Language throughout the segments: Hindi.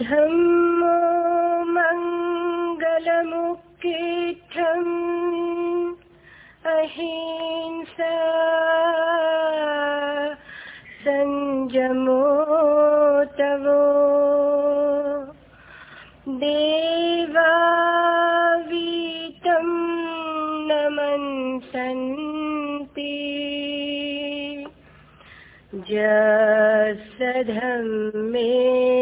धम्मो मङ्गलमुक्कीर्थम् अहिंसा संयमो तवो। देवावीतं नमन्सन्ति। जसधम्मे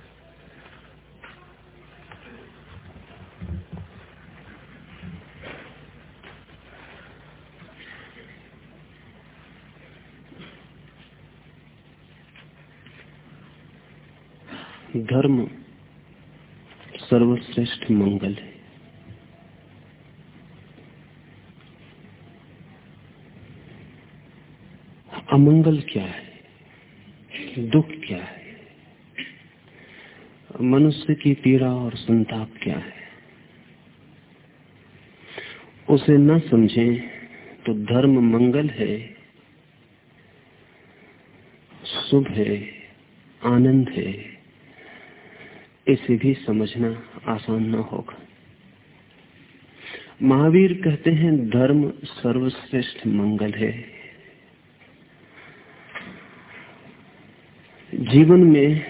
धर्म सर्वश्रेष्ठ मंगल है। अमंगल क्या है? दुख क्या है? मनुष्य की पीड़ा और संताप क्या है? उसे न समझें तो धर्म मंगल है, शुभ है, आनंद है। इसे भी समझना आसान न होगा। महावीर कहते हैं, धर्म सर्वश्रेष्ठ मंगल है। जीवन में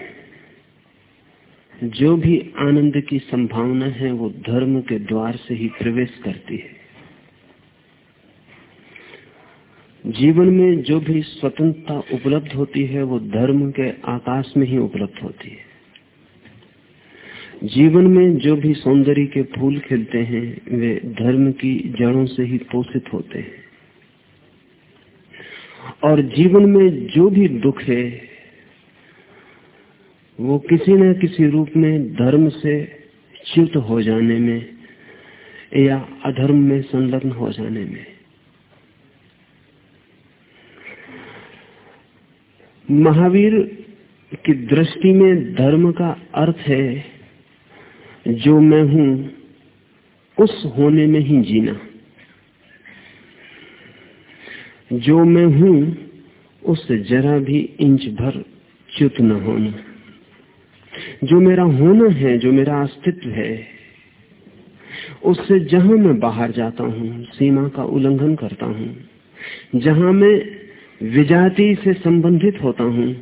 जो भी आनंद की संभावना है, वो धर्म के द्वार से ही प्रवेश करती है। जीवन में जो भी स्वतंत्रता उपलब्ध होती है, वो धर्म के आकाश में ही उपलब्ध होती है। जीवन में जो भी सौंदर्य के फूल खिलते हैं, वे धर्म की जड़ों से ही पोषित होते हैं। और जीवन में जो भी दुख है, वो किसी न किसी रूप में धर्म से च्युत हो जाने में या अधर्म में संलग्न हो जाने में। महावीर की दृष्टि में धर्म का अर्थ है जो मैं हूँ, उस होने में ही जीना। जो मैं हूँ उससे जरा भी इंच भर च्युत न होना। जो मेरा होना है, जो मेरा अस्तित्व है, उससे जहाँ मैं बाहर जाता हूँ, सीमा का उल्लंघन करता हूँ, जहाँ मैं विजाति से संबंधित होता हूँ,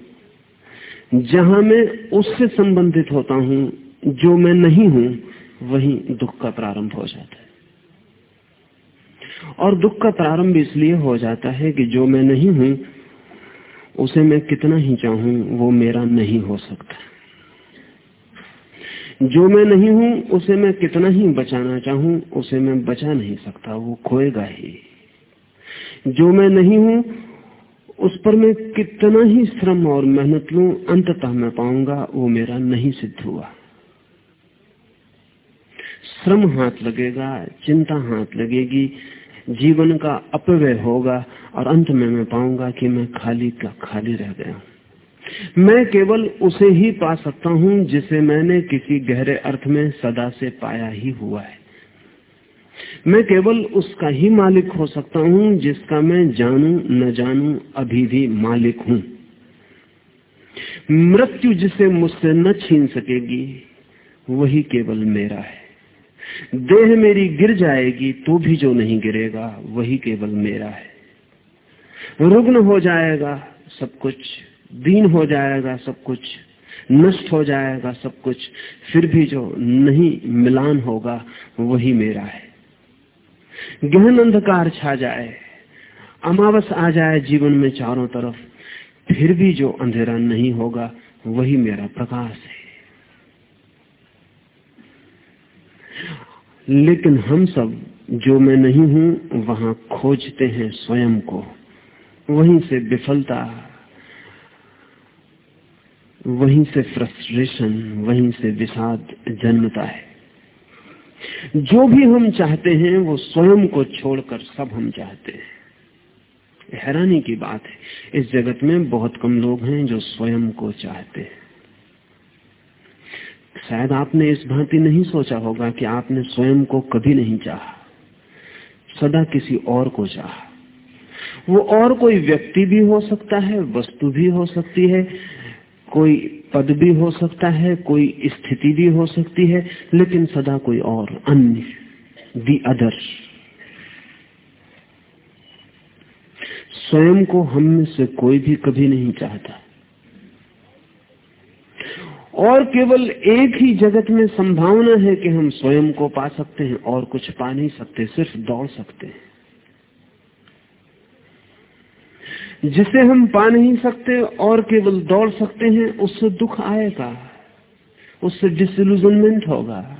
जहाँ मैं उससे संबंधित होता हूँ जो मैं नहीं हूँ, वही दुख का प्रारंभ हो जाता है। और दुख का प्रारंभ इसलिए हो जाता है कि जो मैं नहीं हूँ, उसे मैं कितना ही चाहूँ, वो मेरा नहीं हो सकता। जो मैं नहीं हूँ, उसे मैं कितना ही बचाना चाहूँ, उसे मैं बचा नहीं सकता, वो खोएगा ही। जो मैं नहीं हूँ, उस पर मैं कितना ही श्रम और मेहनत लू, अंततः मैं पाऊँगा, वो मेरा नहीं सिद्ध हुआ। श्रम हाथ लगेगा, चिंता हाथ लगेगी, जीवन का अपव्यय होगा और अंत में मैं पाऊँगा कि मैं खाली का खाली रह गया मैं केवल उसे ही पा सकता हूँ जिसे मैंने किसी गहरे अर्थ में सदा से पाया ही हुआ है। मैं केवल उसका ही मालिक हो सकता हूँ जिसका मैं जानू, न जानू, अभी भी मालिक हूँ। मृत्यु जिसे मुझसे न छीन सकेगी, वही केवल मेरा है। देह मेरी गिर जाएगी तो भी जो नहीं गिरेगा, वही केवल मेरा है। रुग्ण हो जाएगा, सब कुछ। दीन हो जाएगा, सब कुछ। नष्ट हो जाएगा, सब कुछ। फिर भी जो नहीं मिलान होगा, वही मेरा है। गहन अंधकार छा जाए, अमावस आ जाए जीवन में चारों तरफ़, फिर भी जो अंधेरा नहीं होगा, वही मेरा प्रकाश है। लेकिन हम सब जो मैं नहीं हूँ, वहाँ खोजते हैं स्वयं को। वहीं से विफलता, वहीं से फ्रस्ट्रेशन वहीं से विषाद जन्मता है। जो भी हम चाहते हैं, वो स्वयं को छोड़कर सब हम चाहते हैं। हैरानी की बात है, इस जगत में बहुत कम लोग हैं जो स्वयं को चाहते हैं। शायद आपने इस भांति नहीं सोचा होगा कि आपने स्वयं को कभी नहीं चाहा। सदा किसी और को चाहा। वो और कोई व्यक्ति भी हो सकता है, वस्तु भी हो सकती है, कोई पद भी हो सकता है, कोई स्थिति भी हो सकती है, लेकिन सदा कोई और, अन्य दी अदर स्वयं को हम में से कोई भी कभी नहीं चाहता। और केवल एक ही जगत में संभावना है कि हम स्वयं को पा सकते हैं और कुछ पा नहीं सकते, सिर्फ़ दौड़ सकते हैं। जिसे हम पा नहीं सकते और केवल दौड़ सकते हैं, उससे दुख आएगा, उससे डिसल्यूजनमेंट होगा।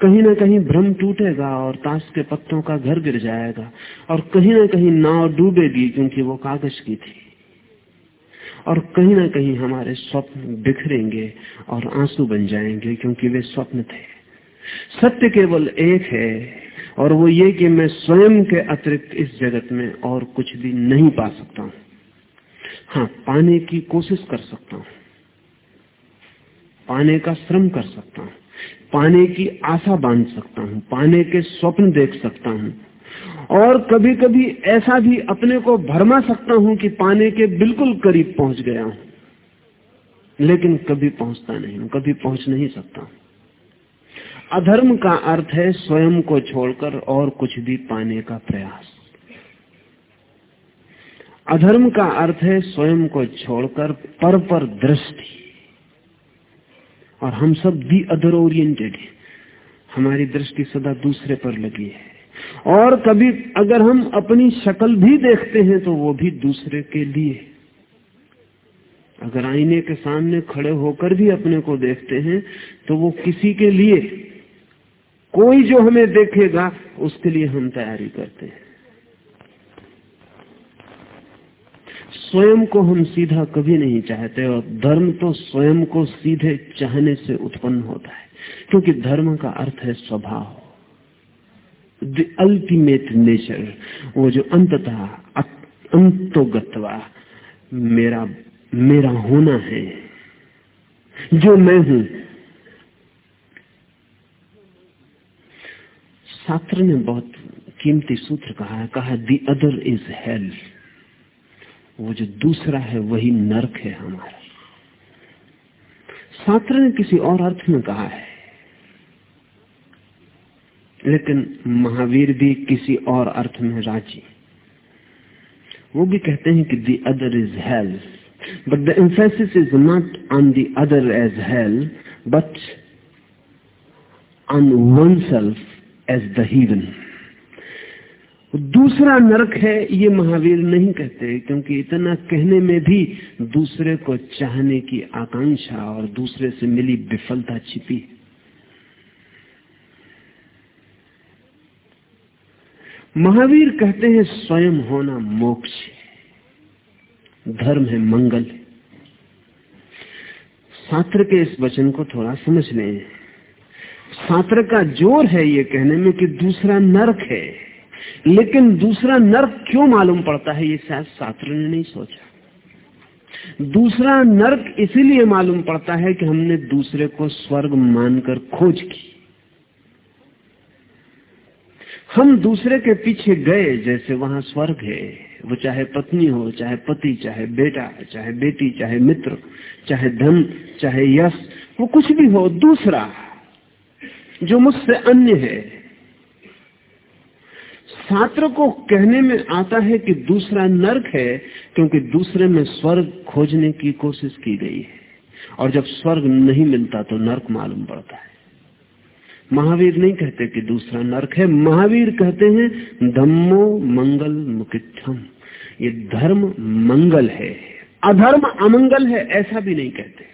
कहीं ना कहीं भ्रम टूटेगा और ताश के पत्तों का घर गिर जाएगा और कहीं ना कहीं नाव डूबेगी क्योंकि वो कागज़ की थी। और कहीं ना कहीं हमारे स्वप्न बिखरेंगे और आँसू बन जाएँगे क्योंकि वे स्वप्न थे। सत्य केवल एक है और वो ये कि मैं स्वयं के अतिरिक्त इस जगत में और कुछ भी नहीं पा सकता हूँ। हाँ पाने की कोशिश कर सकता हूँ। पाने का श्रम कर सकता हूँ। पाने की आशा बाँध सकता हूँ। पाने के स्वप्न देख सकता हूँ। और कभी कभी ऐसा भी अपने को भरमा सकता हूँ कि पाने के बिल्कुल करीब पहुँच गया हूँ। लेकिन कभी पहुँचता नहीं हूँ, कभी पहुँच नहीं सकता हूँ। अधर्म का अर्थ है स्वयं को छोड़कर और कुछ भी पाने का प्रयास। अधर्म का अर्थ है स्वयं को छोड़कर पर पर दृष्टि। और हम सब दी अदर ओरिएंटेड है। हमारी दृष्टि सदा दूसरे पर लगी है। और कभी अगर हम अपनी शक्ल भी देखते हैं तो वो भी दूसरे के लिए। अगर आईने के सामने खड़े होकर भी अपने को देखते हैं तो वो किसी के लिए, कोई जो हमें देखेगा, उसके लिए हम तैयारी करते हैं। स्वयं को हम सीधा कभी नहीं चाहते, और धर्म तो स्वयं को सीधे चाहने से उत्पन्न होता है, क्योंकि धर्म का अर्थ है स्वभाव। द अल्टीमेट नेचर वो जो अंततः अंतोगतवा मेरा मेरा होना है। जो मैं हूँ। शास्त्र ने बहुत कीमती सूत्र कहा है, कहा दी अदर इज़ हेल वो जो दूसरा है, वही नरक है हमारा। शास्त्र ने किसी और अर्थ में कहा है लेकिन महावीर भी किसी और अर्थ में राज़ी। वो भी कहते हैं कि the other is hell but the emphasis is not on the other as hell but on oneself as the heaven दूसरा नरक है, ये महावीर नहीं कहते, क्योंकि इतना कहने में भी दूसरे को चाहने की आकांक्षा और दूसरे से मिली विफलता छिपी महावीर कहते हैं, स्वयं होना मोक्ष है। धर्म है मंगल। सात्र के इस वचन को थोड़ा समझ लें। शास्त्र का ज़ोर है ये कहने में कि दूसरा नरक है। लेकिन दूसरा नर्क क्यों मालूम पड़ता है, ये शायद शास्त्र ने नहीं सोचा। दूसरा नर्क इसीलिए मालूम पड़ता है कि हमने दूसरे को स्वर्ग मानकर खोज की। हम दूसरे के पीछे गए जैसे वहाँ स्वर्ग है। वो चाहे पत्नी हो, चाहे पति, चाहे बेटा, चाहे बेटी, चाहे मित्र, चाहे धन, चाहे यश, वो कुछ भी हो, दूसरा जो मुझसे अन्य है। छात्र को कहने में आता है कि दूसरा नर्क है, क्योंकि दूसरे में स्वर्ग खोजने की कोशिश की गई है। और जब स्वर्ग नहीं मिलता तो नर्क मालूम पड़ता है। महावीर नहीं कहते कि दूसरा नर्क है। महावीर कहते हैं, धम्मो मंगल मुकित्थम। ये धर्म मंगल है। अधर्म अमंगल है, ऐसा भी नहीं कहते।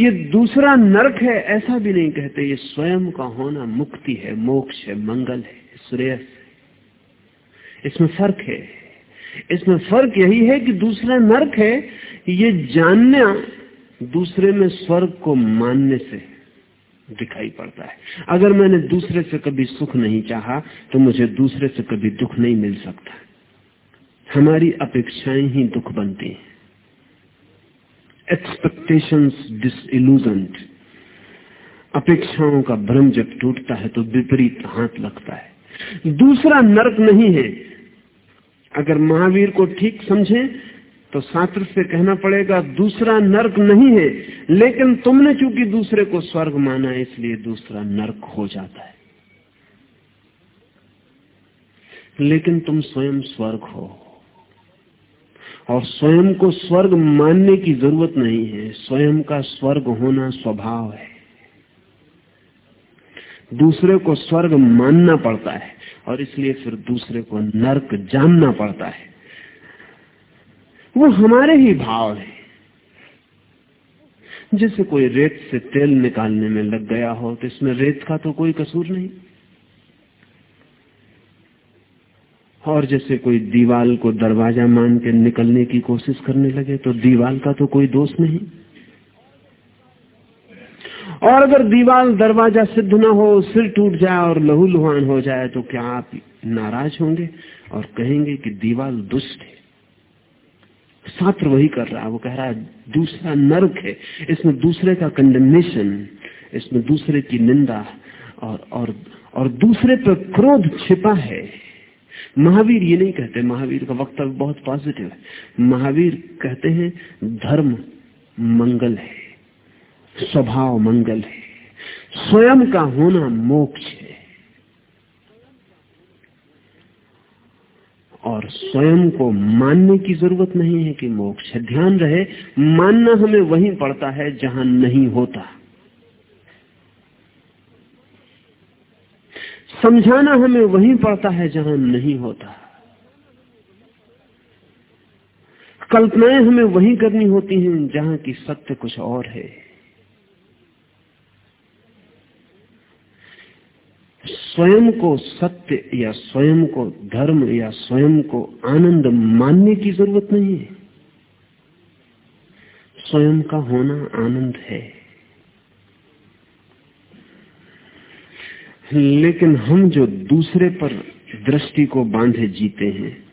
ये दूसरा नरक है, ऐसा भी नहीं कहते। ये स्वयं का होना मुक्ति है, मोक्ष है, मंगल है, श्रेयस इसमें फ़र्क है। इसमें फ़र्क यही है कि दूसरा नरक है, ये जानना दूसरे में स्वर्ग को मानने से दिखाई पड़ता है। अगर मैंने दूसरे से कभी सुख नहीं चाहा तो मुझे दूसरे से कभी दुख नहीं मिल सकता। हमारी अपेक्षाएँ ही दुख बनती हैं। एक्सपेक्टेशंस डिसइल्यूजनड अपेक्षाओं का भ्रम जब टूटता है तो विपरीत हाथ लगता है। दूसरा नरक नहीं है। अगर महावीर को ठीक समझे तो शास्त्र से कहना पड़ेगा, दूसरा नर्क नहीं है, लेकिन तुमने चूँकि दूसरे को स्वर्ग माना, इसलिए दूसरा नर्क हो जाता है। लेकिन तुम स्वयं स्वर्ग हो। और स्वयं को स्वर्ग मानने की ज़रूरत नहीं है, स्वयं का स्वर्ग होना स्वभाव है। दूसरे को स्वर्ग मानना पड़ता है, और इसलिए फिर दूसरे को नर्क जानना पड़ता है। वो हमारे ही भाव है। जैसे कोई रेत से तेल निकालने में लग गया हो तो इसमें रेत का तो कोई कसूर नहीं। और जैसे कोई दीवाल को दरवाज़ा मान के निकलने की कोशिश करने लगे तो दीवाल का तो कोई दोष नहीं। और अगर दीवाल दरवाज़ा सिद्ध ना हो, सिर टूट जाए और लहू लुहान हो जाए तो क्या आप नाराज़ होंगे और कहेंगे कि दीवाल दुष्ट है? छात्र वही कर रहा है। वो कह रहा है, दूसरा नर्क है। इसमें दूसरे का कंडेमनेशन इसमें दूसरे की निंदा और और और दूसरे पर क्रोध छिपा है। महावीर ये नहीं कहते। महावीर का वक्तव्य बहुत पॉजिटिव है। महावीर कहते हैं, धर्म मंगल है, स्वभाव मंगल है। स्वयं का होना मोक्ष है। और स्वयं को मानने की ज़रूरत नहीं है कि मोक्ष है। ध्यान रहे, मानना हमें वहीं पड़ता है जहाँ नहीं होता। समझाना हमें वहीं पड़ता है जहाँ नहीं होता। कल्पनाएँ हमें वहीं करनी होती हैं जहाँ की सत्य कुछ और है। स्वयं को सत्य या स्वयं को धर्म या स्वयं को आनंद मानने की ज़रूरत नहीं है। स्वयं का होना आनंद है। लेकिन हम जो दूसरे पर दृष्टि को बांधे जीते हैं,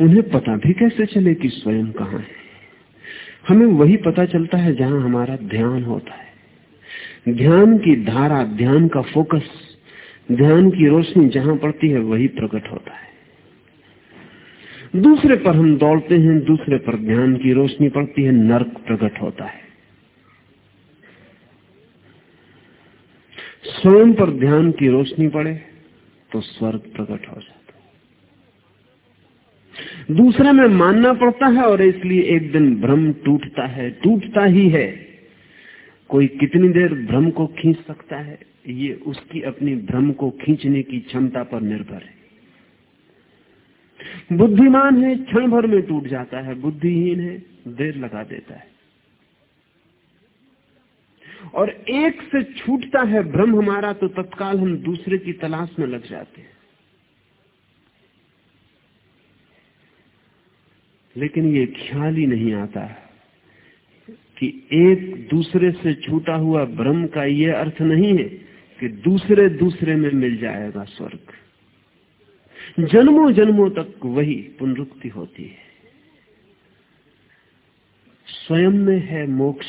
उन्हें पता भी कैसे चले कि स्वयं कहाँ है? हमें वही पता चलता है जहाँ हमारा ध्यान होता है। ध्यान की धारा, ध्यान का फोकस ध्यान की रोशनी जहाँ पड़ती है, वही प्रकट होता है। दूसरे पर हम दौड़ते हैं, दूसरे पर ध्यान की रोशनी पड़ती है, नर्क प्रकट होता है। स्वयं पर ध्यान की रोशनी पड़े तो स्वर्ग प्रकट हो जाता है। दूसरे में मानना पड़ता है, और इसलिए एक दिन भ्रम टूटता है, टूटता ही है। कोई कितनी देर भ्रम को खींच सकता है? ये उसकी अपनी भ्रम को खींचने की क्षमता पर निर्भर है। बुद्धिमान है, क्षण भर में टूट जाता है, बुद्धिहीन है, देर लगा देता है। और एक से छूटता है भ्रम हमारा तो तत्काल हम दूसरे की तलाश में लग जाते हैं। लेकिन ये ख्याल ही नहीं आता कि एक दूसरे से छूटा हुआ भ्रम का यह अर्थ नहीं है कि दूसरे दूसरे में मिल जाएगा स्वर्ग। जन्मों जन्मों तक वही पुनरुक्ति होती है। स्वयं में है मोक्ष।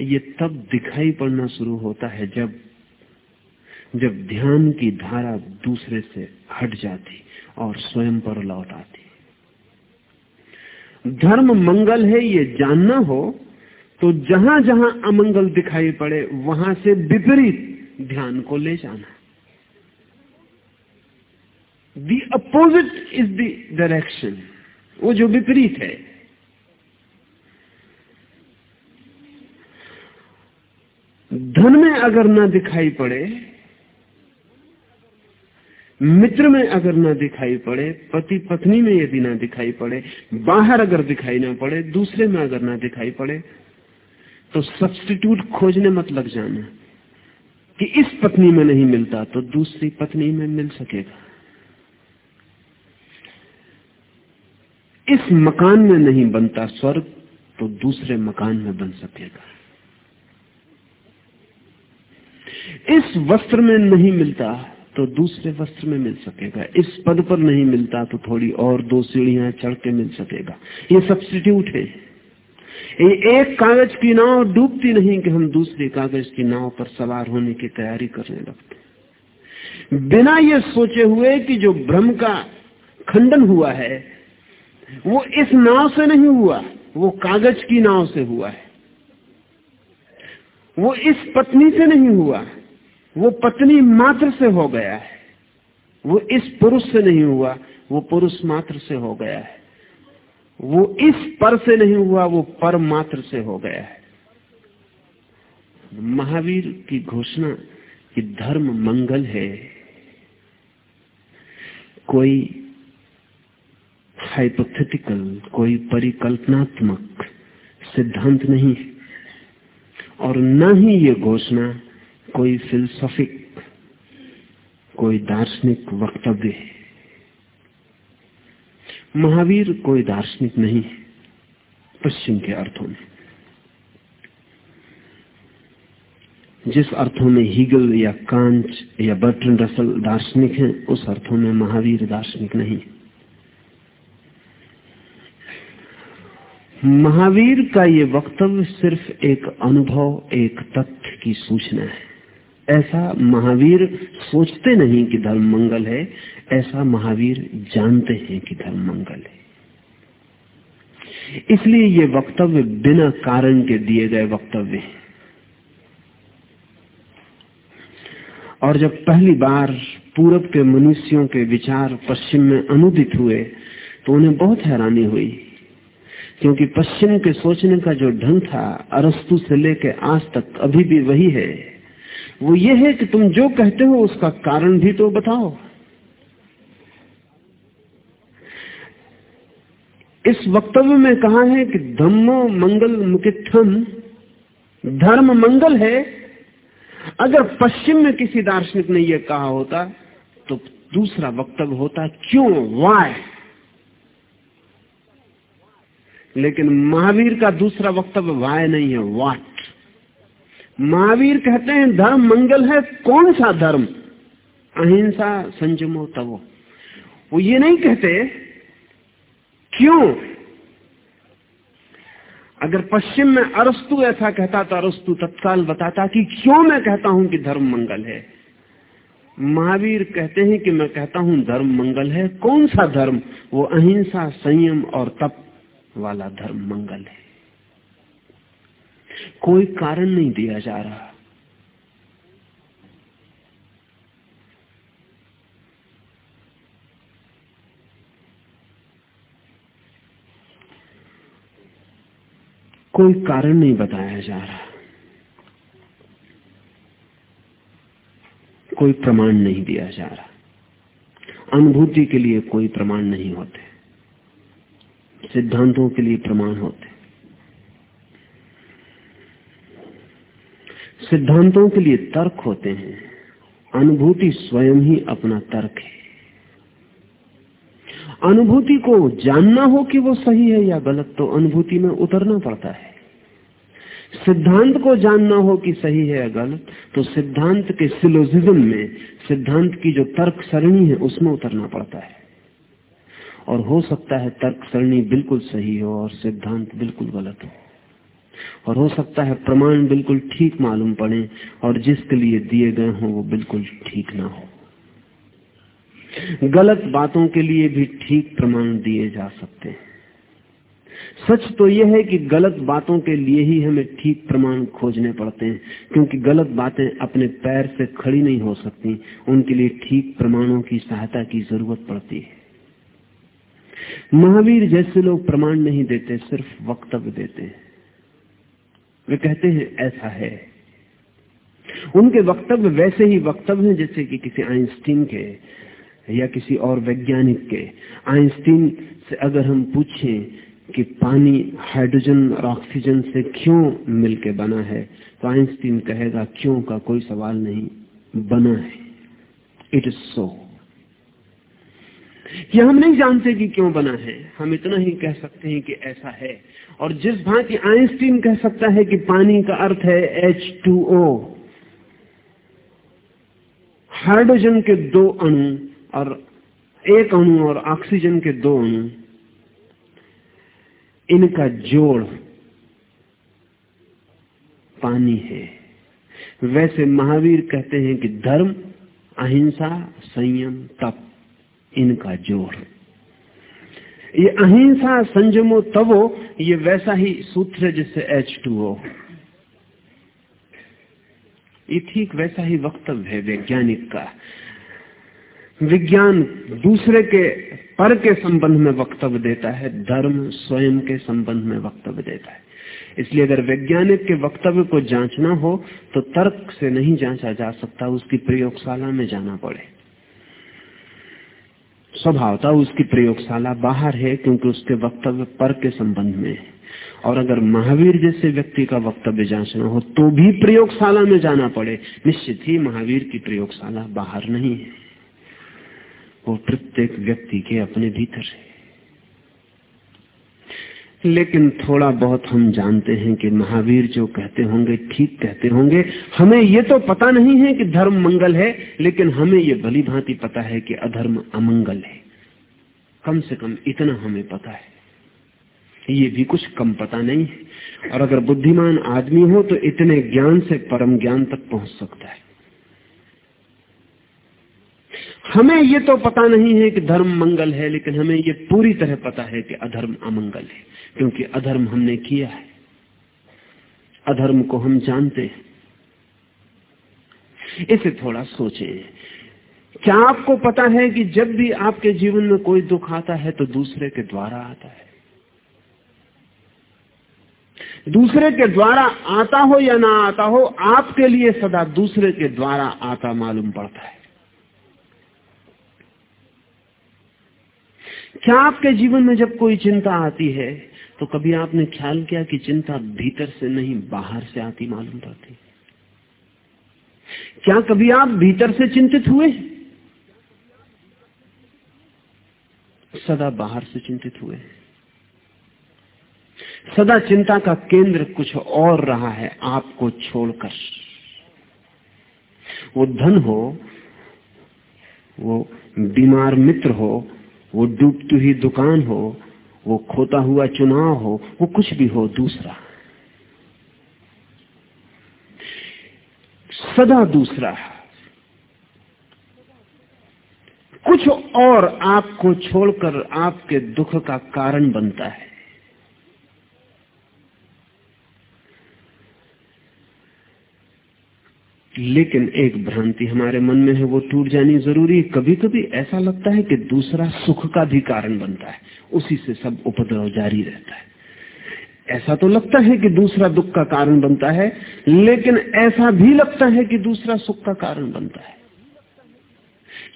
ये तब दिखाई पड़ना शुरू होता है जब जब ध्यान की धारा दूसरे से हट जाती और स्वयं पर लौट आती। धर्म मंगल है, ये जानना हो तो जहाँ जहाँ अमंगल दिखाई पड़े, वहाँ से विपरीत ध्यान को ले जाना। The opposite is the direction वो जो विपरीत है। धन में अगर ना दिखाई पड़े, मित्र में अगर ना दिखाई पड़े, पति पत्नी में यदि ना दिखाई पड़े, बाहर अगर दिखाई ना पड़े, दूसरे में अगर ना दिखाई पड़े तो सब्सटीट्यूट खोजने मत लग जाना कि इस पत्नी में नहीं मिलता तो दूसरी पत्नी में मिल सकेगा। इस मकान में नहीं बनता स्वर्ग तो दूसरे मकान में बन सकेगा। इस वस्त्र में नहीं मिलता तो दूसरे वस्त्र में मिल सकेगा। इस पद पर नहीं मिलता तो थोड़ी और दो सीढ़ियाँ चढ़ के मिल सकेगा। ये सब्सिट्यूट है। एक कागज़ की नाव डूबती नहीं कि हम दूसरे कागज़ की नाव पर सवार होने की तैयारी करने लगते। बिना ये सोचे हुए कि जो भ्रम का खंडन हुआ है, वो इस नाव से नहीं हुआ, वो कागज़ की नाव से हुआ है। वो इस पत्नी से नहीं हुआ, वो पत्नी मात्र से हो गया है। वो इस पुरुष से नहीं हुआ, वो पुरुष मात्र से हो गया है। वो इस पर से नहीं हुआ, वो पर मात्र से हो गया है। महावीर की घोषणा कि धर्म मंगल है, कोई हाइपोथेटिकल कोई परिकल्पनात्मक सिद्धांत नहीं और न ही ये घोषणा कोई फिलोसॉफिक कोई दार्शनिक वक्तव्य है। महावीर कोई दार्शनिक नहीं है, पश्चिम के अर्थों में। जिस अर्थों में हीगल या कांच या बर्टन रसल दार्शनिक हैं, उस अर्थों में महावीर दार्शनिक नहीं। महावीर का ये वक्तव्य सिर्फ़ एक अनुभव, एक तथ्य की सूचना है। ऐसा महावीर सोचते नहीं कि धर्म मंगल है, ऐसा महावीर जानते हैं कि धर्म मंगल है। इसलिए ये वक्तव्य बिना कारण के दिए गए वक्तव्य हैं। और जब पहली बार पूरब के मनुष्यों के विचार पश्चिम में अनुदित हुए तो उन्हें बहुत हैरानी हुई, क्योंकि पश्चिम के सोचने का जो ढंग था, अरस्तु से लेकर आज तक अभी भी वही है। वो ये है कि तुम जो कहते हो उसका कारण भी तो बताओ। इस वक्तव्य में कहा है कि धम्मो मंगल मुकित्थम, धर्म मंगल है। अगर पश्चिम में किसी दार्शनिक ने यह कहा होता तो दूसरा वक्तव्य होता, क्यों? वाय लेकिन महावीर का दूसरा वक्तव्य वाय नहीं है वाट महावीर कहते हैं, धर्म मंगल है, कौन सा धर्म? अहिंसा संजमो तवो। वो ये नहीं कहते, क्यों? अगर पश्चिम में अरस्तु ऐसा कहता तो अरस्तु तत्काल बताता कि क्यों मैं कहता हूँ कि धर्म मंगल है? महावीर कहते हैं कि मैं कहता हूँ, धर्म मंगल है, कौन सा धर्म? वो अहिंसा, संयम और तप वाला धर्म मंगल है। कोई कारण नहीं दिया जा रहा। कोई कारण नहीं बताया जा रहा। कोई प्रमाण नहीं दिया जा रहा। अनुभूति के लिए कोई प्रमाण नहीं होते। सिद्धांतों के लिए प्रमाण होते। सिद्धांतों के लिए तर्क होते हैं। अनुभूति स्वयं ही अपना तर्क है। अनुभूति को जानना हो कि वो सही है या गलत तो अनुभूति में उतरना पड़ता है। सिद्धांत को जानना हो कि सही है या गलत तो सिद्धांत के सिलोजिज्म में, सिद्धांत की जो तर्क सरणी है, उसमें उतरना पड़ता है। और हो सकता है तर्क सरणी बिल्कुल सही हो और सिद्धांत बिल्कुल गलत हो। और हो सकता है प्रमाण बिल्कुल ठीक मालूम पड़े और जिसके लिए दिए गए हों वो बिल्कुल ठीक ना हो। गलत बातों के लिए भी ठीक प्रमाण दिए जा सकते हैं। सच तो यह है कि गलत बातों के लिए ही हमें ठीक प्रमाण खोजने पड़ते हैं, क्योंकि गलत बातें अपने पैर से खड़ी नहीं हो सकती, उनके लिए ठीक प्रमाणों की सहायता की ज़रूरत पड़ती है। महावीर जैसे लोग प्रमाण नहीं देते, सिर्फ़ वक्तव्य देते हैं। वे कहते हैं, ऐसा है। उनके वक्तव्य वैसे ही वक्तव्य हैं, जैसे कि किसी आइंस्टीन के या किसी और वैज्ञानिक के। आइंस्टीन से अगर हम पूछें कि पानी हाइड्रोजन और ऑक्सीजन से क्यों मिलके बना है तो आइंस्टीन कहेगा, क्यों? का कोई सवाल नहीं, बना है। इट इज़ सो यह हम नहीं जानते कि क्यों बना है। हम इतना ही कह सकते हैं कि ऐसा है। और जिस भांति आइंस्टीन कह सकता है कि पानी का अर्थ है एच टू ओ हाइड्रोजन के दो अणु और एक अणु और ऑक्सीजन के दो अणु, इनका जोड़ पानी है। वैसे महावीर कहते हैं कि धर्म, अहिंसा, संयम, तप। इनका ज़ोर। ये अहिंसा संयमो तवो, ये वैसा ही सूत्र है जिससे एच टू ओ ये ठीक वैसा ही वक्तव्य है वैज्ञानिक का। विज्ञान दूसरे के पर के संबंध में वक्तव्य देता है, धर्म स्वयं के संबंध में वक्तव्य देता है। इसलिए अगर वैज्ञानिक के वक्तव्य को जांचना हो तो तर्क से नहीं जांचा जा सकता, उसकी प्रयोगशाला में जाना पड़े। स्वभावता उसकी प्रयोगशाला बाहर है क्योंकि उसके वक्तव्य पर के संबंध में है। और अगर महावीर जैसे व्यक्ति का वक्तव्य जांचना हो तो भी प्रयोगशाला में जाना पड़े। निश्चित ही महावीर की प्रयोगशाला बाहर नहीं है। वो प्रत्येक व्यक्ति के अपने भीतर है। लेकिन थोड़ा बहुत हम जानते हैं कि महावीर जो कहते होंगे, ठीक कहते होंगे। हमें ये तो पता नहीं है कि धर्म मंगल है, लेकिन हमें ये भली भांति पता है कि अधर्म अमंगल है। कम से कम इतना हमें पता है। ये भी कुछ कम पता नहीं है। और अगर बुद्धिमान आदमी हो तो इतने ज्ञान से परम ज्ञान तक पहुँच सकता है। हमें ये तो पता नहीं है कि धर्म मंगल है, लेकिन हमें ये पूरी तरह पता है कि अधर्म अमंगल है। क्योंकि अधर्म हमने किया है। अधर्म को हम जानते हैं। इसे थोड़ा सोचें। क्या आपको पता है कि जब भी आपके जीवन में कोई दुख आता है तो दूसरे के द्वारा आता है? दूसरे के द्वारा आता हो या ना आता हो, आपके लिए सदा दूसरे के द्वारा आता मालूम पड़ता है। क्या आपके जीवन में जब कोई चिंता आती है तो कभी आपने ख्याल किया कि चिंता भीतर से नहीं, बाहर से आती, मालूम पड़ती? क्या कभी आप भीतर से चिंतित हुए? सदा बाहर से चिंतित हुए सदा चिंता का केंद्र कुछ और रहा है आपको छोड़कर। वो धन हो, वो बीमार मित्र हो, वो डूबती हुई दुकान हो वो खोता हुआ चुनाव हो, वो कुछ भी हो, दूसरा। सदा दूसरा। कुछ और आपको छोड़कर आपके दुख का कारण बनता है। लेकिन एक भ्रांति हमारे मन में है, वो टूट जानी ज़रूरी है। कभी कभी ऐसा लगता है कि दूसरा सुख का भी कारण बनता है। उसी से सब उपद्रव जारी रहता है। ऐसा तो लगता है कि दूसरा दुख का कारण बनता है, लेकिन ऐसा भी लगता है कि दूसरा सुख का कारण बनता है।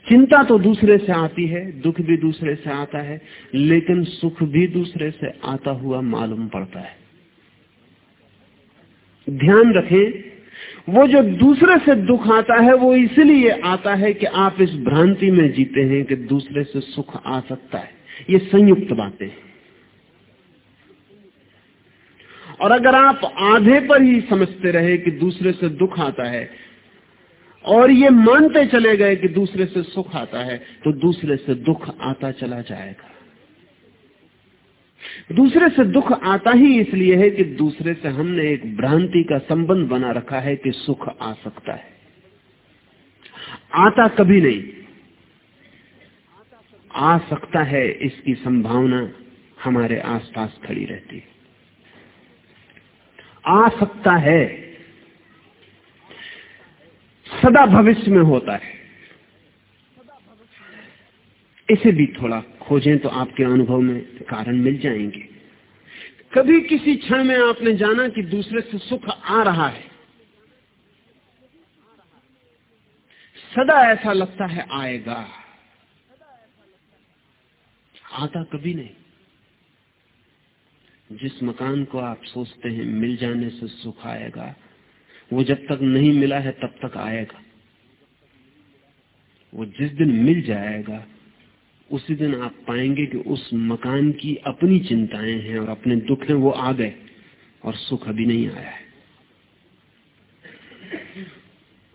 चिंता तो दूसरे से आती है, दुख भी दूसरे से आता है, लेकिन सुख भी दूसरे से आता हुआ मालूम पड़ता है। ध्यान रखें वो जो दूसरे से दुख आता है, वो इसलिए आता है कि आप इस भ्रांति में जीते हैं कि दूसरे से सुख आ सकता है। ये संयुक्त बातें हैं। और अगर आप आधे पर ही समझते रहे कि दूसरे से दुख आता है, और ये मानते चले गए कि दूसरे से सुख आता है तो दूसरे से दुख आता चला जाएगा। दूसरे से दुख आता ही इसलिए है कि दूसरे से हमने एक भ्रांति का संबंध बना रखा है कि सुख आ सकता है। आता कभी नहीं। आ सकता है, इसकी संभावना हमारे आसपास खड़ी रहती है। आ सकता है, सदा भविष्य में होता है। इसे भी थोड़ा खोजें तो आपके अनुभव में कारण मिल जाएँगे। कभी किसी क्षण में आपने जाना कि दूसरे से सुख आ रहा है। सदा ऐसा लगता है, आएगा। आता कभी नहीं। जिस मकान को आप सोचते हैं, मिल जाने से सुख आएगा। वो जब तक नहीं मिला है, तब तक आएगा। वो जिस दिन मिल जाएगा उसी दिन आप पाएँगे कि उस मकान की अपनी चिंताएँ हैं और अपने दुख हैं, वो आ गए और सुख अभी नहीं आया है।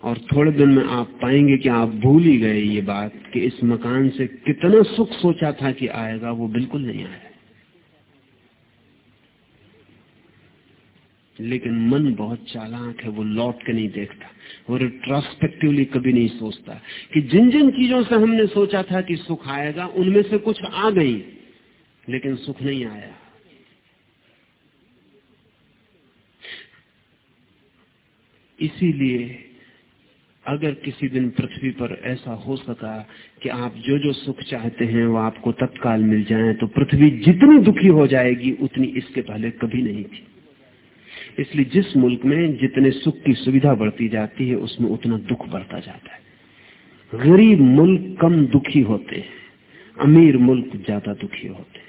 और थोड़े दिन में आप पाएँगे कि आप भूल ही गए ये बात कि इस मकान से कितना सुख सोचा था कि आएगा, वो बिल्कुल नहीं आया। लेकिन मन बहुत चालाक है, वो लौट के नहीं देखता। वो रिट्रोस्पेक्टिवली कभी नहीं सोचता कि जिन जिन चीज़ों से हमने सोचा था कि सुख आएगा, उनमें से कुछ आ गई, लेकिन सुख नहीं आया। इसीलिए अगर किसी दिन पृथ्वी पर ऐसा हो सका कि आप जो जो सुख चाहते हैं, वो आपको तत्काल मिल जाए तो पृथ्वी जितनी दुखी हो जाएगी, उतनी इसके पहले कभी नहीं थी। इसलिए जिस मुल्क में जितने सुख की सुविधा बढ़ती जाती है, उसमें उतना दुख बढ़ता जाता है। गरीब मुल्क कम दुखी होते हैं, अमीर मुल्क ज़्यादा दुखी होते हैं।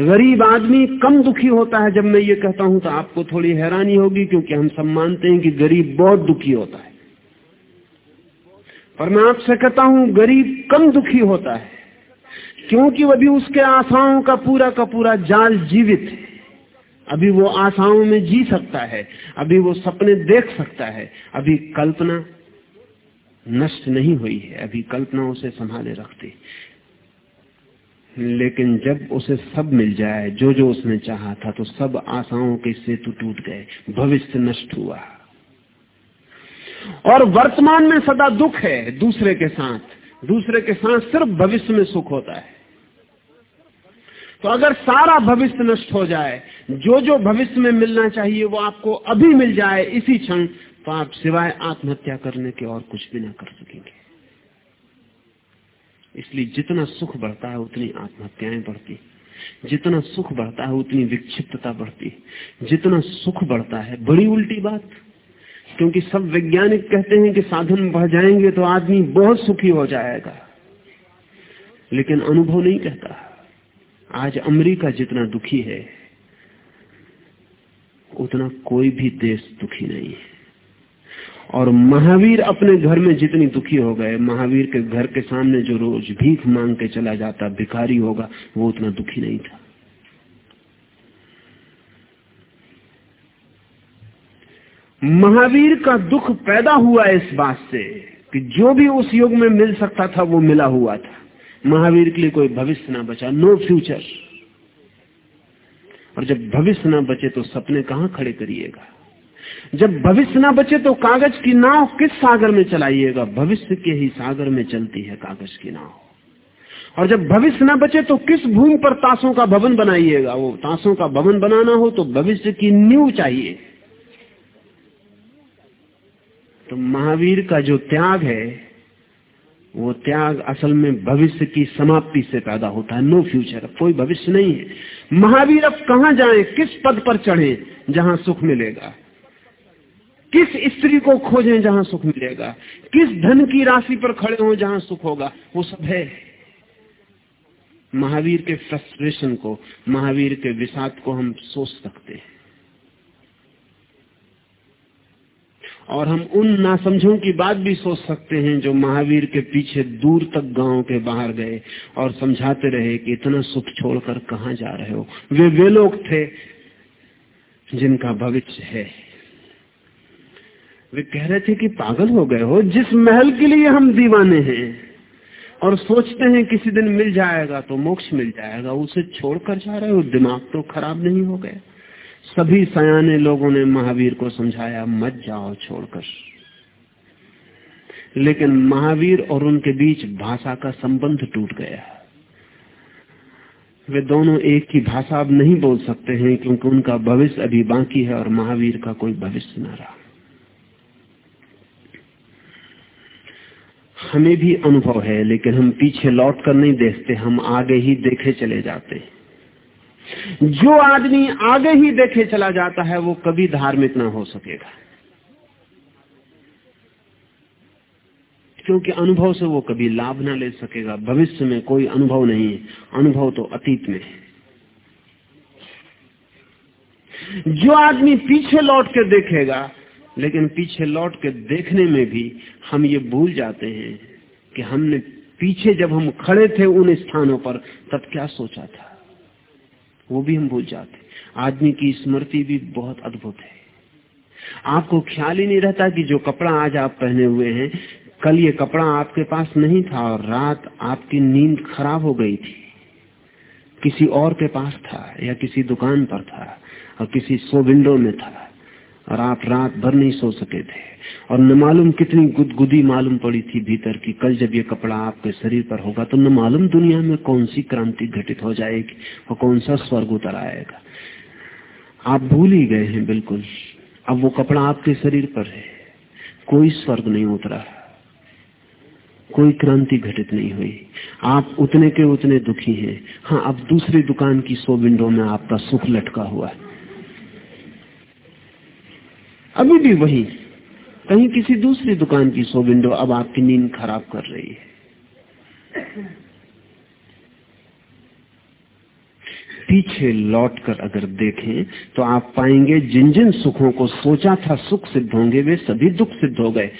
गरीब आदमी कम दुखी होता है, जब मैं ये कहता हूँ तो आपको थोड़ी हैरानी होगी, क्योंकि हम सब मानते हैं कि गरीब बहुत दुखी होता है। पर मैं आपसे कहता हूँ, गरीब कम दुखी होता है, क्योंकि वह भी उसके आशाओं का पूरा का पूरा जाल जीवित है। अभी वो आशाओं में जी सकता है, अभी वो सपने देख सकता है, अभी कल्पना नष्ट नहीं हुई है, अभी कल्पना उसे संभाले रखती। लेकिन जब उसे सब मिल जाए, जो जो उसने चाहा था तो सब आशाओं के सेतु टूट गए, भविष्य नष्ट हुआ। और वर्तमान में सदा दुख है दूसरे के साथ, दूसरे के साथ सिर्फ़ भविष्य में सुख होता है। तो अगर सारा भविष्य नष्ट हो जाए, जो जो भविष्य में मिलना चाहिए वो आपको अभी मिल जाए, इसी क्षण तो आप सिवाय आत्महत्या करने के और कुछ भी ना कर सकेंगे। इसलिए जितना सुख बढ़ता है, उतनी आत्महत्याएँ बढ़ती जितना सुख बढ़ता है, उतनी विक्षिप्तता बढ़ती जितना सुख बढ़ता है, बड़ी उल्टी बात। क्योंकि सब वैज्ञानिक कहते हैं कि साधन बढ़ जाएँगे तो आदमी बहुत सुखी हो जाएगा। लेकिन अनुभव नहीं कहता। आज अमेरिका जितना दुखी है, उतना कोई भी देश दुखी नहीं है। और महावीर अपने घर में जितनी दुखी हो गए, महावीर के घर के सामने जो रोज भीख मांग के चला जाता, भिखारी होगा, वो उतना दुखी नहीं था। महावीर का दुख पैदा हुआ इस बात से कि जो भी उस युग में मिल सकता था, वो मिला हुआ था। महावीर के लिए कोई भविष्य ना बचा नो फ्यूचर और जब भविष्य ना बचे तो सपने कहाँ खड़े करिएगा? जब भविष्य ना बचे तो कागज़ की नाव किस सागर में चलाइएगा? भविष्य के ही सागर में चलती है कागज़ की नाव। और जब भविष्य ना बचे तो किस भूमि पर ताशों का भवन बनाइएगा? वो ताशों का भवन बनाना हो तो भविष्य की नींव चाहिए। तो महावीर का जो त्याग है वो त्याग असल में भविष्य की समाप्ति से पैदा होता है नो फ्यूचर कोई भविष्य नहीं है। महावीर अब कहा जाए? किस पद पर चढ़े जहाँ सुख मिलेगा? किस स्त्री को खोजें जहाँ सुख मिलेगा? किस धन की राशि पर खड़े हो जहाँ सुख होगा? वो सब है। महावीर के फ्रस्ट्रेशन को, महावीर के विषाद को हम सोच सकते हैं। और हम उन नासमझों की बात भी सोच सकते हैं जो महावीर के पीछे दूर तक गाँव के बाहर गए और समझाते रहे कि इतना सुख छोड़कर कहा जा रहे हो। वे वे लोग थे जिनका भविष्य है। वे कह रहे थे कि पागल हो गए हो, जिस महल के लिए हम दीवाने हैं और सोचते हैं किसी दिन मिल जाएगा तो मोक्ष मिल जाएगा, उसे छोड़कर जा रहे हो, दिमाग तो खराब नहीं हो गया। सभी सयाने लोगों ने महावीर को समझाया, मत जाओ छोड़कर। लेकिन महावीर और उनके बीच भाषा का संबंध टूट गया। वे दोनों एक ही भाषा अब नहीं बोल सकते हैं, क्योंकि उनका भविष्य अभी बाकी है और महावीर का कोई भविष्य न रहा। हमें भी अनुभव है, लेकिन हम पीछे लौट कर नहीं देखते, हम आगे ही देखे चले जाते हैं। जो आदमी आगे ही देखे चला जाता है, वो कभी धार्मिक ना हो सकेगा। क्योंकि अनुभव से वो कभी लाभ ना ले सकेगा। भविष्य में कोई अनुभव नहीं है। अनुभव तो अतीत में है। जो आदमी पीछे लौट के देखेगा, लेकिन पीछे लौट के देखने में भी हम ये भूल जाते हैं कि हमने पीछे जब हम खड़े थे उन स्थानों पर, तब क्या सोचा था? वो भी हम भूल जाते आदमी की स्मृति भी बहुत अद्भुत है। आपको ख्याल ही नहीं रहता कि जो कपड़ा आज आप पहने हुए हैं, कल ये कपड़ा आपके पास नहीं था और रात आपकी नींद खराब हो गई थी। किसी और के पास था या किसी दुकान पर था और किसी सो विंडो में था और आप रात भर नहीं सो सके थे। और न मालूम कितनी गुदगुदी मालूम पड़ी थी भीतर की कल जब ये कपड़ा आपके शरीर पर होगा तो न मालूम दुनिया में कौन सी क्रांति घटित हो जाएगी और कौन सा स्वर्ग उतर आएगा। आप भूल ही गए हैं बिल्कुल। अब वो कपड़ा आपके शरीर पर है। कोई स्वर्ग नहीं उतरा। कोई क्रांति घटित नहीं हुई। आप उतने के उतने दुखी हैं। हाँ अब दूसरी दुकान की सो विंडो में आपका सुख लटका हुआ है। अभी भी वही कहीं किसी दूसरी दुकान की सो विंडो अब आपकी नींद खराब कर रही है। पीछे लौटकर अगर देखें तो आप पाएँगे जिन जिन सुखों को सोचा था सुख सिद्ध होंगे, वे सभी दुख सिद्ध हो गए।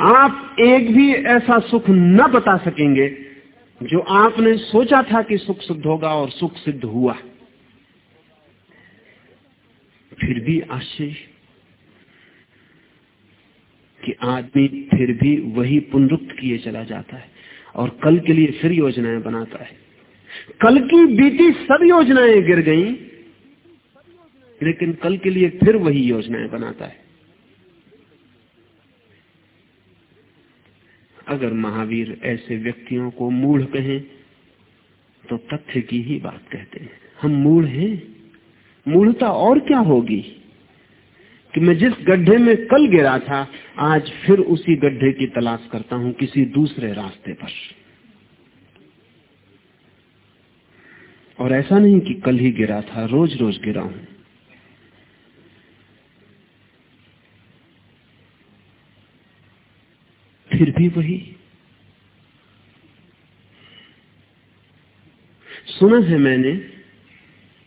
आप एक भी ऐसा सुख न बता सकेंगे, जो आपने सोचा था कि सुख सिद्ध होगा और सुख सिद्ध हुआ। फिर भी आश्चर्य। कि आदमी फिर भी वही पुनरुक्त किए चला जाता है और कल के लिए फिर योजनाएँ बनाता है। कल की बीती सब योजनाएँ गिर गईं, लेकिन कल के लिए फिर वही योजनाएँ बनाता है। अगर महावीर ऐसे व्यक्तियों को मूढ़ कहें तो तथ्य की ही बात कहते हैं। हम मूढ़ हैं? मूढ़ता और क्या होगी? कि मैं जिस गड्ढे में कल गिरा था, आज फिर उसी गड्ढे की तलाश करता हूँ किसी दूसरे रास्ते पर। और ऐसा नहीं कि कल ही गिरा था रोज रोज गिरा हूँ। फिर भी वही। सुना है मैंने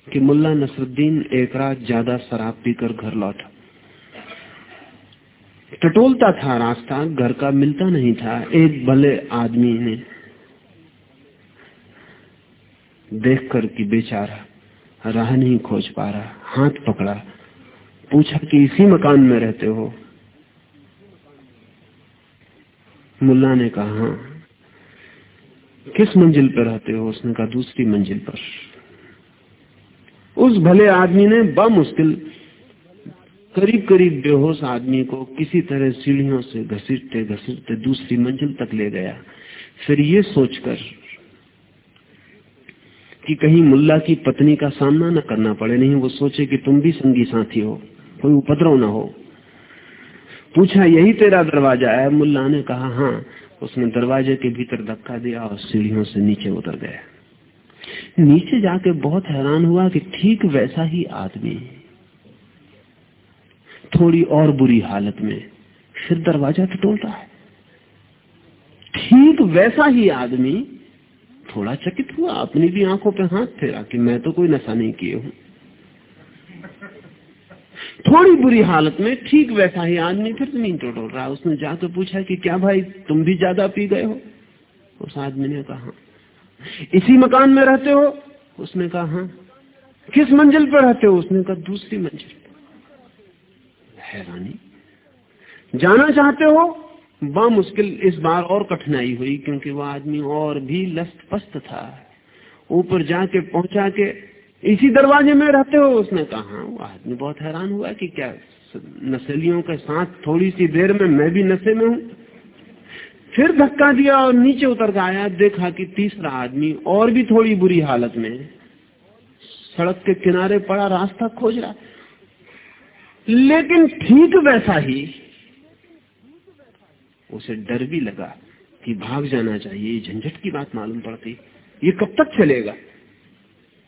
कि मुल्ला नसरुद्दीन एक रात ज़्यादा शराब पीकर घर लौटा। टटोलता था रास्ता, घर का मिलता नहीं था, एक भले आदमी ने देखकर कि बेचारा राह नहीं खोज पा रहा, हाथ पकड़ा, पूछा कि इसी मकान में रहते हो? मुल्ला ने कहा हाँ। किस मंजिल पर रहते हो? उसने कहा, दूसरी मंजिल पर। उस भले आदमी ने बामुश्किल करीब करीब बेहोश आदमी को किसी तरह सीढ़ियों से घसीटते घसीटते दूसरी मंजिल तक ले गया। फिर ये सोचकर कि कहीं मुल्ला की पत्नी का सामना न करना पड़े, नहीं वो सोचे कि तुम भी संगी साथी हो, कोई उपद्रव न हो। पूछा, यही तेरा दरवाज़ा है? मुल्ला ने कहा हाँ। उसने दरवाजे के भीतर धक्का दिया और सीढ़ियों से नीचे उतर गया। नीचे जाके बहुत हैरान हुआ कि ठीक वैसा ही आदमी थोड़ी और बुरी हालत में फिर दरवाज़ा टटोल रहा है। ठीक वैसा ही आदमी थोड़ा चकित हुआ, अपनी भी आँखों पे हाथ फेरा कि मैं तो कोई नशा नहीं किए हूँ। थोड़ी बुरी हालत में ठीक वैसा ही आदमी फिर नींद टटोल रहा। उसने जाकर पूछा कि क्या भाई, तुम भी ज़्यादा पी गए हो? उस आदमी ने कहा, इसी मकान में रहते हो? उसने कहा हाँ। किस मंजिल पर रहते हो? उसने कहा, दूसरी मंजिल हैरानी जाना चाहते हो बा मुश्किल इस बार और कठिनाई हुई, क्योंकि वह आदमी और भी लस्त पस्त था। ऊपर जाके पहुँचा के इसी दरवाजे में रहते हो, उसने कहा, वो आदमी बहुत हैरान हुआ कि क्या नशेलियों के साथ थोड़ी सी देर में मैं भी नशे में हूँ? फिर धक्का दिया और नीचे उतर के आया, देखा कि तीसरा आदमी और भी थोड़ी बुरी हालत में सड़क के किनारे पड़ा, रास्ता खोज रहा। लेकिन ठीक वैसा ही उसे डर भी लगा कि भाग जाना चाहिए। झंझट की बात मालूम पड़ती। ये कब तक चलेगा?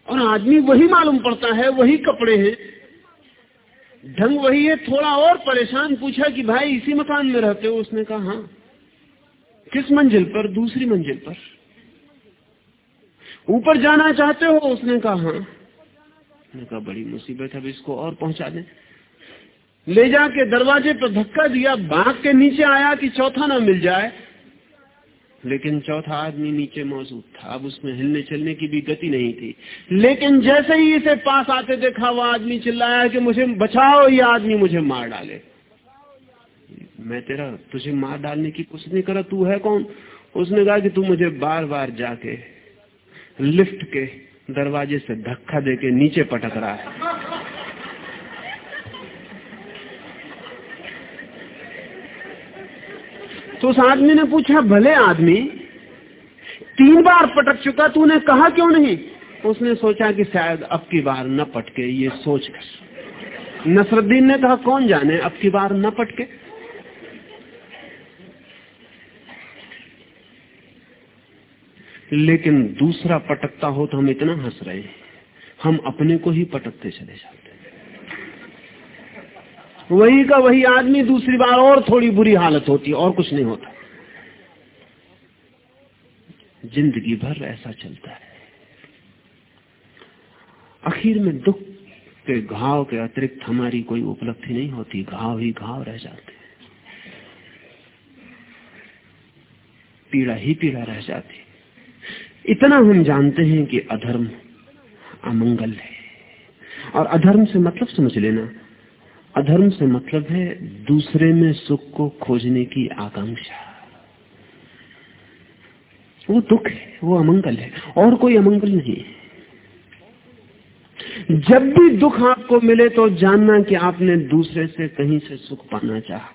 और आदमी वही मालूम पड़ता है, वही कपड़े हैं। ढंग वही है, थोड़ा और परेशान पूछा कि भाई इसी मकान में रहते हो? उसने कहा हाँ। किस मंजिल पर? दूसरी मंजिल पर। ऊपर जाना चाहते हो? उसने कहा हाँ। उसने कहा, बड़ी मुसीबत है, अब इसको और पहुँचा दें। ले जाके दरवाजे पर धक्का दिया, भाग के नीचे आया कि चौथा ना मिल जाए। लेकिन चौथा आदमी नीचे मौजूद था। अब उसमें हिलने चलने की भी गति नहीं थी। लेकिन जैसे ही इसे पास आते देखा, वो आदमी चिल्लाया कि मुझे बचाओ, ये आदमी मुझे मार डाले। मैं तेरा, तुझे मार डालने की कोशिश नहीं करा, तू है कौन? उसने कहा कि तू मुझे बार बार जाके, लिफ्ट के दरवाजे से धक्का देके नीचे पटक रहा है। तो उस आदमी ने पूछा, भले आदमी, तीन बार पटक चुका, तूने कहा क्यों नहीं? उसने सोचा कि शायद अब की बार न पटके, ये सोच कर नसरुद्दीन ने कहा, कौन जाने, अब की बार न पटके? लेकिन दूसरा पटकता हो तो हम इतना हंस रहे हैं। हम अपने को ही पटकते चले जाते वही का वही आदमी दूसरी बार और थोड़ी बुरी हालत होती, और कुछ नहीं होता। ज़िंदगी भर ऐसा चलता है। आखिर में दुख के घाव के अतिरिक्त हमारी कोई उपलब्धि नहीं होती, घाव ही घाव रह जाते हैं। पीड़ा ही पीड़ा रह जाती इतना हम जानते हैं कि अधर्म अमंगल है। और अधर्म से मतलब समझ लेना अधर्म से मतलब है दूसरे में सुख को खोजने की आकांक्षा। वो दुख है, वो अमंगल है, और कोई अमंगल नहीं है। जब भी दुख आपको मिले तो जानना कि आपने दूसरे से कहीं से सुख पाना चाहा।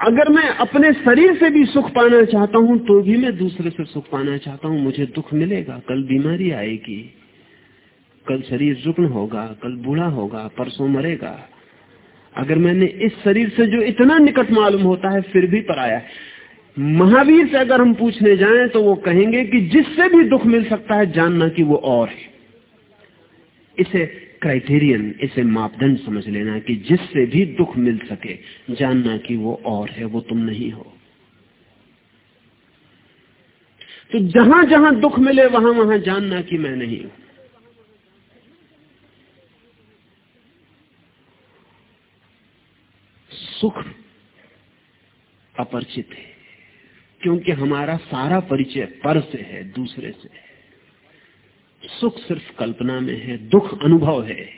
अगर मैं अपने शरीर से भी सुख पाना चाहता हूँ तो भी मैं दूसरे से सुख पाना चाहता हूँ। मुझे दुख मिलेगा, कल बीमारी आएगी। कल शरीर रुग्ण होगा, कल बूढ़ा होगा, परसों मरेगा। अगर मैंने इस शरीर से जो इतना निकट मालूम होता है, फिर भी पराया महावीर से अगर हम पूछने जाएँ तो वो कहेंगे कि जिससे भी दुख मिल सकता है, जानना कि वो और है। इसे क्राइटेरियन इसे मापदंड समझ लेना कि जिससे भी दुख मिल सके, जानना कि वो और है, वो तुम नहीं हो। तो जहाँ जहाँ दुख मिले वहाँ वहाँ जानना कि मैं नहीं हूँ। सुख अपरिचित है, क्योंकि हमारा सारा परिचय पर से है, दूसरे से सुख सिर्फ़ कल्पना में है, दुख अनुभव है।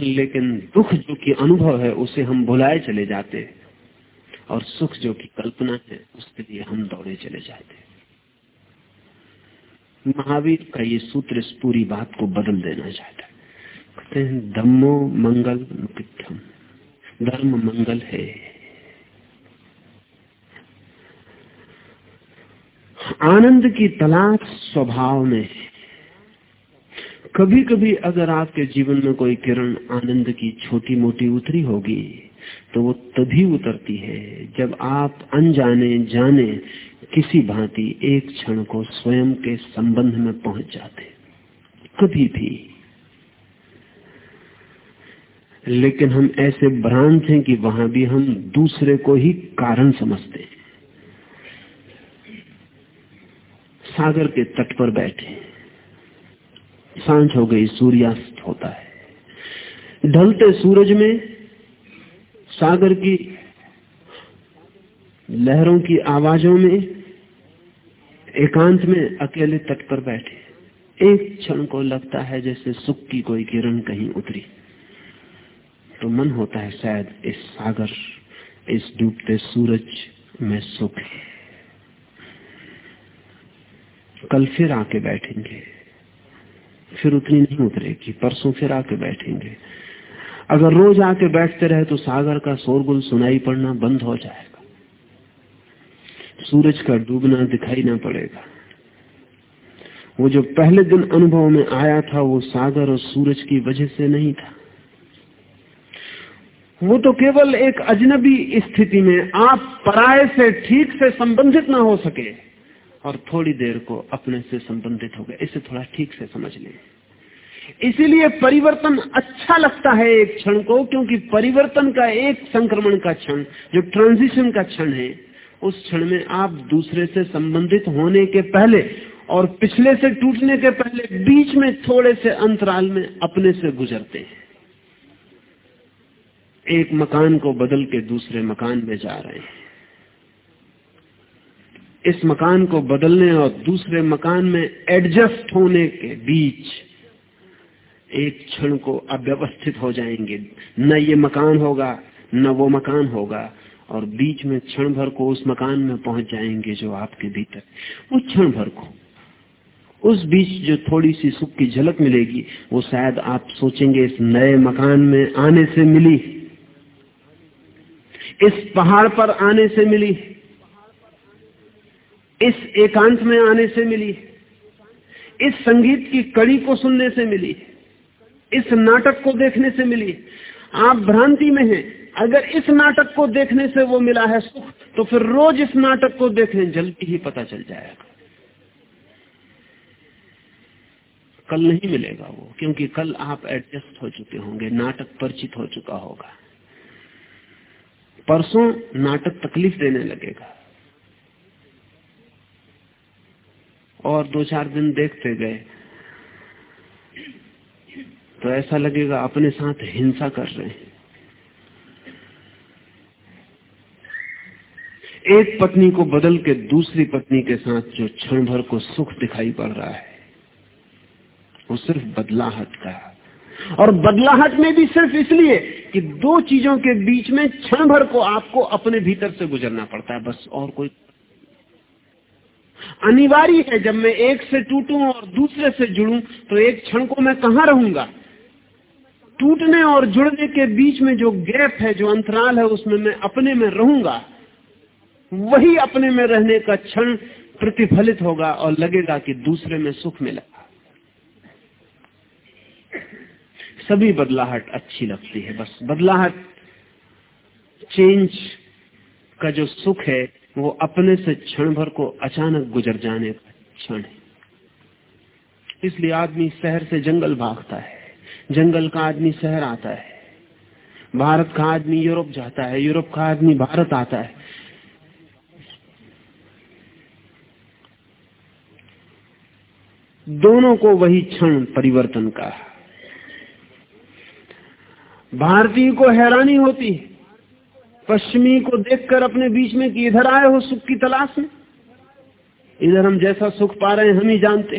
लेकिन दुख जो कि अनुभव है, उसे हम भुलाए चले जाते और सुख जो कि कल्पना है, उसके लिए हम दौड़े चले जाते महावीर का ये सूत्र इस पूरी बात को बदल देना चाहता है। कहते हैं धम्मो मंगल मुकितम धर्म मंगल है। आनंद की तलाश स्वभाव में कभी कभी अगर आपके जीवन में कोई किरण आनंद की छोटी मोटी उतरी होगी तो वो तभी उतरती है जब आप अनजाने जाने किसी भांति एक क्षण को स्वयं के संबंध में पहुँच जाते। कभी भी लेकिन हम ऐसे भ्रांत हैं कि वहाँ भी हम दूसरे को ही कारण समझते हैं। सागर के तट पर बैठे। साँझ हो गई, सूर्यास्त होता है। ढलते सूरज में सागर की लहरों की आवाजों में एकांत में अकेले तट पर बैठे। एक क्षण को लगता है जैसे सुख की कोई किरण कहीं उतरी। तो मन होता है शायद इस सागर, इस डूबते सूरज में सुख। है कल फिर आके बैठेंगे, फिर उतनी नहीं उतरेगी, परसों फिर आके बैठेंगे। अगर रोज आके बैठते रहे तो सागर का शोरगुल सुनाई पड़ना बंद हो जाएगा। सूरज का डूबना दिखाई ना पड़ेगा। वो जो पहले दिन अनुभव में आया था, वो सागर और सूरज की वजह से नहीं था। वो तो केवल एक अजनबी स्थिति में आप पराये से ठीक से संबंधित ना हो सके और थोड़ी देर को अपने से संबंधित हो गए। इसे थोड़ा ठीक से समझ लें। इसीलिए परिवर्तन अच्छा लगता है एक क्षण को, क्योंकि परिवर्तन का एक संक्रमण का क्षण, जो ट्रांजिशन का क्षण है, उस क्षण में आप दूसरे से संबंधित होने के पहले और पिछले से टूटने के पहले बीच में थोड़े से अंतराल में अपने से गुजरते हैं। एक मकान को बदल के दूसरे मकान में जा रहे हैं। इस मकान को बदलने और दूसरे मकान में एडजस्ट होने के बीच एक क्षण को अव्यवस्थित हो जाएँगे। न ये मकान होगा, न वो मकान होगा और बीच में क्षण भर को उस मकान में पहुँच जाएँगे जो आपके भीतर उस क्षण भर को, उस बीच जो थोड़ी सी सुख की झलक मिलेगी, वो शायद आप सोचेंगे इस नए मकान में आने से मिली। इस पहाड़ पर आने से मिली। इस एकांत में आने से मिली। इस संगीत की कड़ी को सुनने से मिली। इस नाटक को देखने से मिली। आप भ्रांति में हैं। अगर इस नाटक को देखने से वो मिला है सुख तो फिर रोज इस नाटक को देखने जल्दी ही पता चल जाएगा। कल नहीं मिलेगा वो, क्योंकि कल आप एडजस्ट हो चुके होंगे, नाटक परिचित हो चुका होगा। परसों नाटक तकलीफ़ देने लगेगा। और दो चार दिन देखते गए। तो ऐसा लगेगा अपने साथ हिंसा कर रहे हैं। एक पत्नी को बदल के दूसरी पत्नी के साथ जो क्षण भर को सुख दिखाई पड़ रहा है, वो सिर्फ़ बदलाहट का और बदलाहट में भी सिर्फ़ इसलिए कि दो चीज़ों के बीच में क्षण भर को आपको अपने भीतर से गुजरना पड़ता है, बस और कोई। अनिवार्य है, जब मैं एक से टूटूं और दूसरे से जुड़ूं तो एक क्षण को मैं कहाँ रहूँगा? टूटने और जुड़ने के बीच में जो गैप है, जो अंतराल है, उसमें मैं अपने में रहूँगा। वही अपने में रहने का क्षण प्रतिफलित होगा और लगेगा कि दूसरे में सुख मिला। सभी बदलाहट अच्छी लगती है, बस बदलाहट चेंज का जो सुख है, वो अपने से क्षण भर को अचानक गुजर जाने का क्षण है। इसलिए आदमी शहर से जंगल भागता है, जंगल का आदमी शहर आता है, भारत का आदमी यूरोप जाता है, यूरोप का आदमी भारत आता है। दोनों को वही क्षण परिवर्तन का भारतीय को हैरानी होती है। पश्चिमी को देखकर अपने बीच में कि इधर आए हो सुख की तलाश में। इधर हम जैसा सुख पा रहे हैं, हम ही जानते।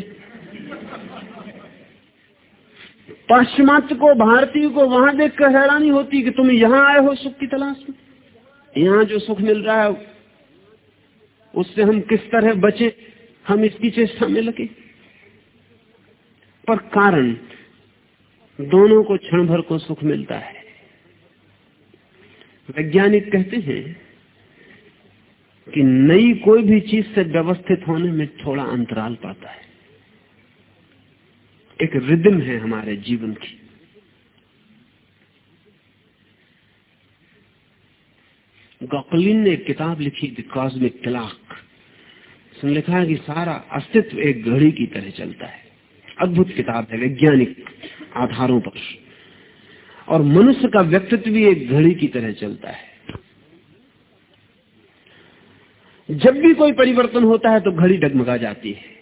पाश्चिमात्य को, भारतीय को वहाँ देखकर हैरानी होती कि तुम यहाँ आए हो सुख की तलाश में। यहाँ जो सुख मिल रहा है, उससे हम किस तरह बचे, हम इसकी चेष्टा में लगे। पर कारण दोनों को क्षण भर को सुख मिलता है। वैज्ञानिक कहते हैं कि नई कोई भी चीज़ से व्यवस्थित होने में थोड़ा अंतराल पाता है। एक रिदम है हमारे जीवन की। गॉकलिन ने एक किताब लिखी द कॉस्मिक क्लाक उसने लिखा है कि सारा अस्तित्व एक घड़ी की तरह चलता है। अद्भुत किताब है, वैज्ञानिक। आधारों पर। और मनुष्य का व्यक्तित्व भी एक घड़ी की तरह चलता है। जब भी कोई परिवर्तन होता है तो घड़ी डगमगा जाती है।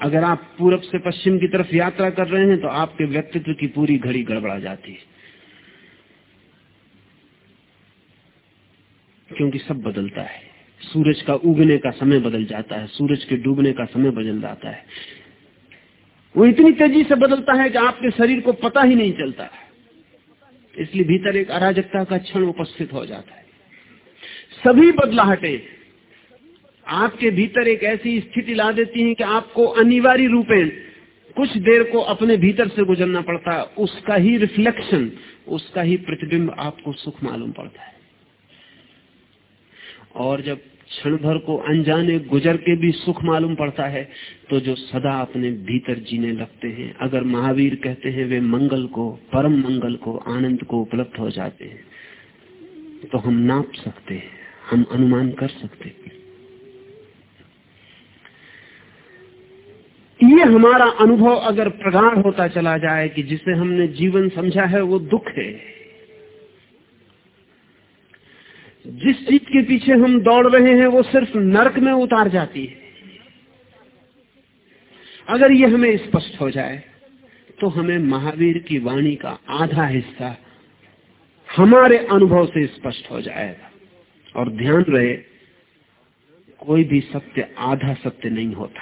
अगर आप पूरब से पश्चिम की तरफ़ यात्रा कर रहे हैं तो आपके व्यक्तित्व की पूरी घड़ी गड़बड़ा जाती है। क्योंकि सब बदलता है। सूरज का उगने का समय बदल जाता है। सूरज के डूबने का समय बदल जाता है। वो इतनी तेज़ी से बदलता है कि आपके शरीर को पता ही नहीं चलता। इसलिए भीतर एक अराजकता का क्षण उपस्थित हो जाता है। सभी बदलाहटें आपके भीतर एक ऐसी स्थिति ला देती हैं कि आपको अनिवार्य रूपेण कुछ देर को अपने भीतर से गुजरना पड़ता है। उसका ही रिफ्लेक्शन उसका ही प्रतिबिंब आपको सुख मालूम पड़ता है। और जब क्षण भर को अनजाने गुजर के भी सुख मालूम पड़ता है तो जो सदा अपने भीतर जीने लगते हैं, अगर महावीर कहते हैं वे मंगल को, परम मंगल को, आनंद को उपलब्ध हो जाते हैं तो हम नाप सकते हैं, हम अनुमान कर सकते हैं। ये हमारा अनुभव अगर प्रगाढ़ होता चला जाए कि जिसे हमने जीवन समझा है वो दुख है। जिस चीज़ के पीछे हम दौड़ रहे हैं, वो सिर्फ़ नरक में उतार जाती है। अगर ये हमें स्पष्ट हो जाए तो हमें महावीर की वाणी का आधा हिस्सा हमारे अनुभव से स्पष्ट हो जाएगा और ध्यान रहे, कोई भी सत्य आधा सत्य नहीं होता।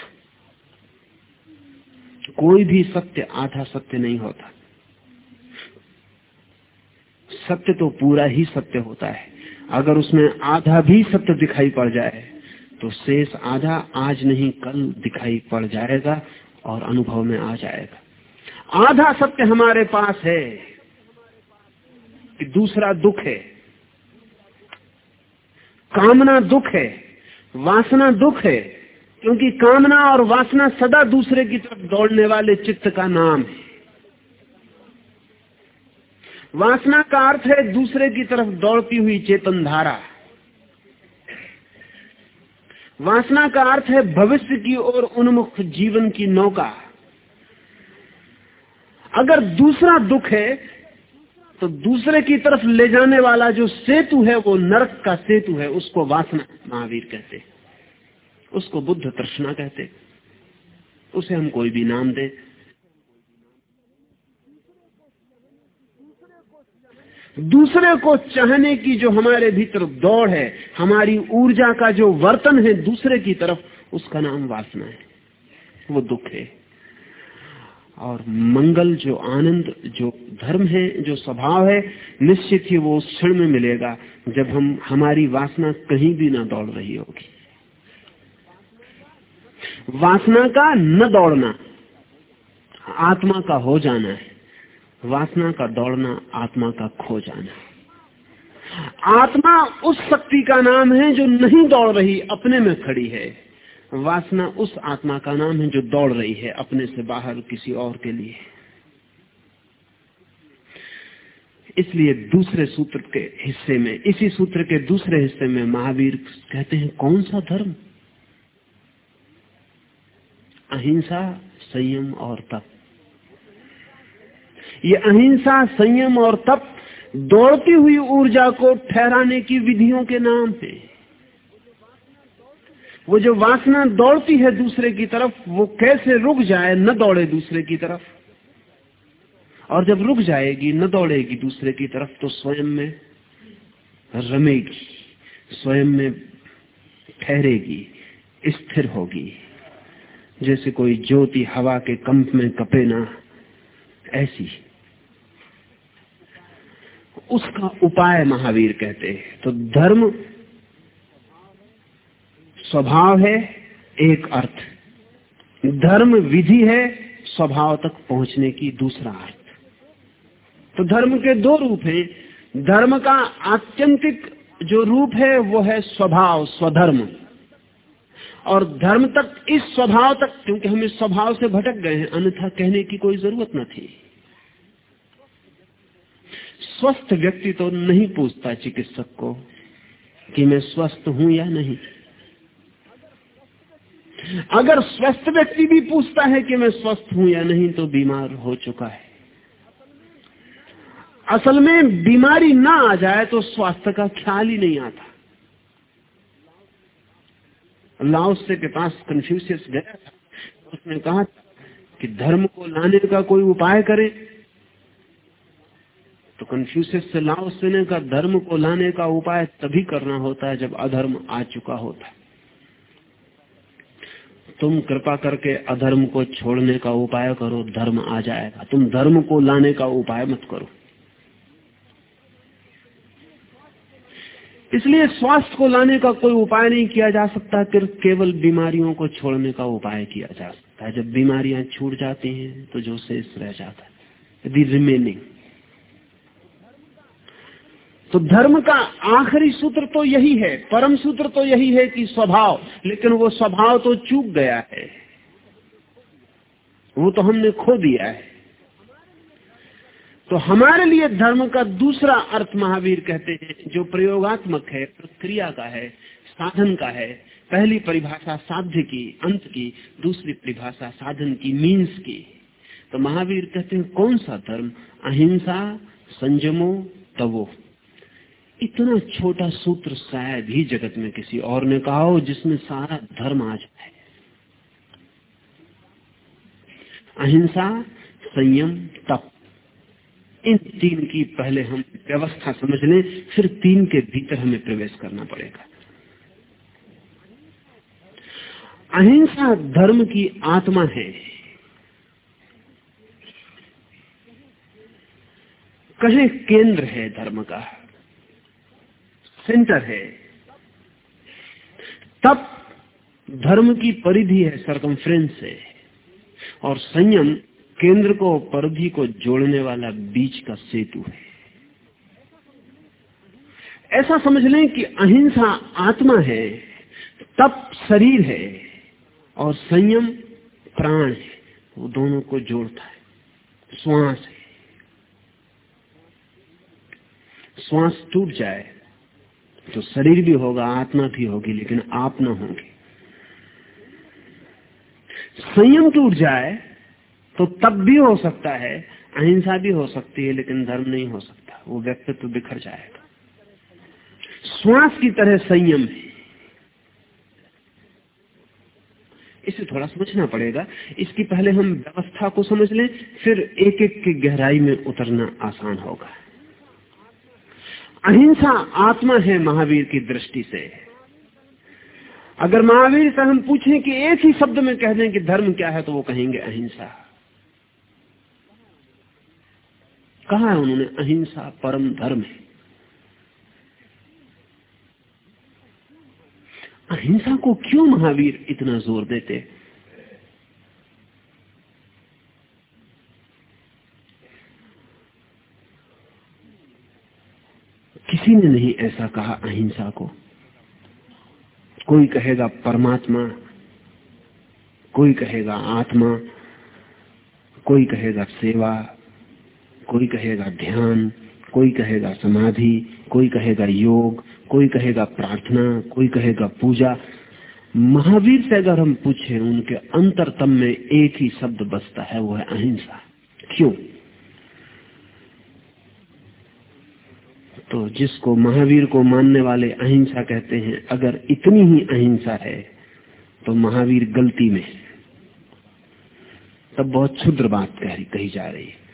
कोई भी सत्य आधा सत्य नहीं होता। सत्य तो पूरा ही सत्य होता है। अगर उसमें आधा भी सत्य दिखाई पड़ जाए तो शेष आधा आज नहीं, कल दिखाई पड़ जाएगा और अनुभव में आ जाएगा। आधा सत्य हमारे पास है कि दूसरा दुख है। कामना दुख है, वासना दुख है, क्योंकि कामना और वासना सदा दूसरे की तरफ़ दौड़ने वाले चित्त का नाम है। वासना का अर्थ है दूसरे की तरफ़ दौड़ती हुई चेतन धारा। वासना का अर्थ है भविष्य की ओर उन्मुख जीवन की नौका। अगर दूसरा दुख है तो दूसरे की तरफ़ ले जाने वाला जो सेतु है, वो नरक का सेतु है, उसको वासना महावीर कहते उसको बुद्ध तृष्णा कहते उसे हम कोई भी नाम दे। दूसरे को चाहने की जो हमारे भीतर दौड़ है, हमारी ऊर्जा का जो वर्तन है दूसरे की तरफ़, उसका नाम वासना है। वो दुख है। और मंगल जो आनंद, जो धर्म है, जो स्वभाव है, निश्चित ही वो उस क्षण में मिलेगा जब हम, हमारी वासना कहीं भी ना दौड़ रही होगी। वासना का न दौड़ना, आत्मा का हो जाना है। वासना का दौड़ना, आत्मा का खो जाना। आत्मा उस शक्ति का नाम है जो नहीं दौड़ रही, अपने में खड़ी है। वासना उस आत्मा का नाम है जो दौड़ रही है, अपने से बाहर किसी और के लिए। इसलिए दूसरे सूत्र के हिस्से में, इसी सूत्र के दूसरे हिस्से में महावीर कहते हैं, कौन सा धर्म? अहिंसा, संयम और तप। ये अहिंसा, संयम और तप दौड़ती हुई ऊर्जा को ठहराने की विधियों के नाम है। वो जो वासना दौड़ती है दूसरे की तरफ़, वो कैसे रुक जाए, न दौड़े दूसरे की तरफ़। और जब रुक जाएगी, न दौड़ेगी दूसरे की तरफ़ तो स्वयं में रमेगी, स्वयं में ठहरेगी, स्थिर होगी। जैसे कोई ज्योति हवा के कंप में कपे ना, ऐसी उसका उपाय महावीर कहते हैं। तो धर्म स्वभाव है, एक अर्थ। धर्म विधि है, स्वभाव तक पहुँचने की दूसरा अर्थ। तो धर्म के दो रूप हैं। धर्म का आत्यंतिक जो रूप है, वो है स्वभाव, स्वधर्म। और धर्म तक, इस स्वभाव तक, क्योंकि हम इस स्वभाव से भटक गए हैं, अन्यथा कहने की कोई ज़रूरत न थी। स्वस्थ व्यक्ति तो नहीं पूछता चिकित्सक को कि मैं स्वस्थ हूँ या नहीं। अगर स्वस्थ व्यक्ति भी पूछता है कि मैं स्वस्थ हूँ या नहीं तो बीमार हो चुका है। असल में बीमारी ना आ जाए तो स्वास्थ्य का ख्याल ही नहीं आता। लाओसे के पास कंफ्यूशियस गया उसने कहा कि धर्म को लाने का कोई उपाय करे। तो कंफ्यूशियस से लाओसे ने का, धर्म को लाने का उपाय तभी करना होता है जब अधर्म आ चुका होता है। तुम कृपा करके अधर्म को छोड़ने का उपाय करो, धर्म आ जाएगा। तुम धर्म को लाने का उपाय मत करो। इसलिए स्वास्थ्य को लाने का कोई उपाय नहीं किया जा सकता केवल बीमारियों को छोड़ने का उपाय किया जा सकता है। जब बीमारियाँ छूट जाती हैं तो जो शेष रह जाता है। रिमेनिंग तो धर्म का आखिरी सूत्र तो यही है, परम सूत्र तो यही है कि स्वभाव। लेकिन वो स्वभाव तो चूक गया है। वो तो हमने खो दिया है। तो हमारे लिए धर्म का दूसरा अर्थ महावीर कहते हैं, जो प्रयोगात्मक है, प्रक्रिया का है, साधन का है। पहली परिभाषा साध्य की, अंत की, दूसरी परिभाषा साधन की मीन्स की। तो महावीर कहते हैं, कौन सा धर्म? अहिंसा, संयमो, तवो। इतना छोटा सूत्र शायद ही जगत में किसी और ने कहा हो जिसमें सारा धर्म आ जाए। अहिंसा, संयम, तप, इन तीन की पहले हम व्यवस्था समझ लें, फिर तीन के भीतर हमें प्रवेश करना पड़ेगा। अहिंसा धर्म की आत्मा है। कहे केंद्र है धर्म का। सेंटर है। तब धर्म की परिधि है सरकमफ्रेंस है। और संयम केंद्र को परिधि को जोड़ने वाला बीच का सेतु है। ऐसा समझ लें कि अहिंसा आत्मा है, तप शरीर है, और संयम प्राण है। वो दोनों को जोड़ता है। श्वास है। श्वास टूट जाए। तो शरीर भी होगा, आत्मा भी होगी, लेकिन आप ना होंगे। संयम टूट जाए तो तब भी हो सकता है, अहिंसा भी हो सकती है, लेकिन धर्म नहीं हो सकता। वो व्यक्तित्व बिखर जाएगा। श्वास की तरह संयम है। इसे थोड़ा समझना पड़ेगा। इसकी पहले हम व्यवस्था को समझ लें, फिर एक एक की गहराई में उतरना आसान होगा। अहिंसा आत्मा है महावीर की दृष्टि से। अगर महावीर से हम पूछें कि एक ही शब्द में कह दें कि धर्म क्या है तो वो कहेंगे अहिंसा। कहा है उन्होंने, अहिंसा परम धर्म है। अहिंसा को क्यों महावीर इतना ज़ोर देते? किसी ने नहीं ऐसा कहा अहिंसा को। कोई कहेगा परमात्मा, कोई कहेगा आत्मा, कोई कहेगा सेवा, कोई कहेगा ध्यान, कोई कहेगा समाधि, कोई कहेगा योग, कोई कहेगा प्रार्थना, कोई कहेगा पूजा। महावीर से अगर हम पूछे, उनके अंतरतम में एक ही शब्द बसता है, वो है अहिंसा। क्यों? तो जिसको महावीर को मानने वाले अहिंसा कहते हैं अगर इतनी ही अहिंसा है तो महावीर गलती में तब बहुत क्षुद्र बात कही, कही जा रही है।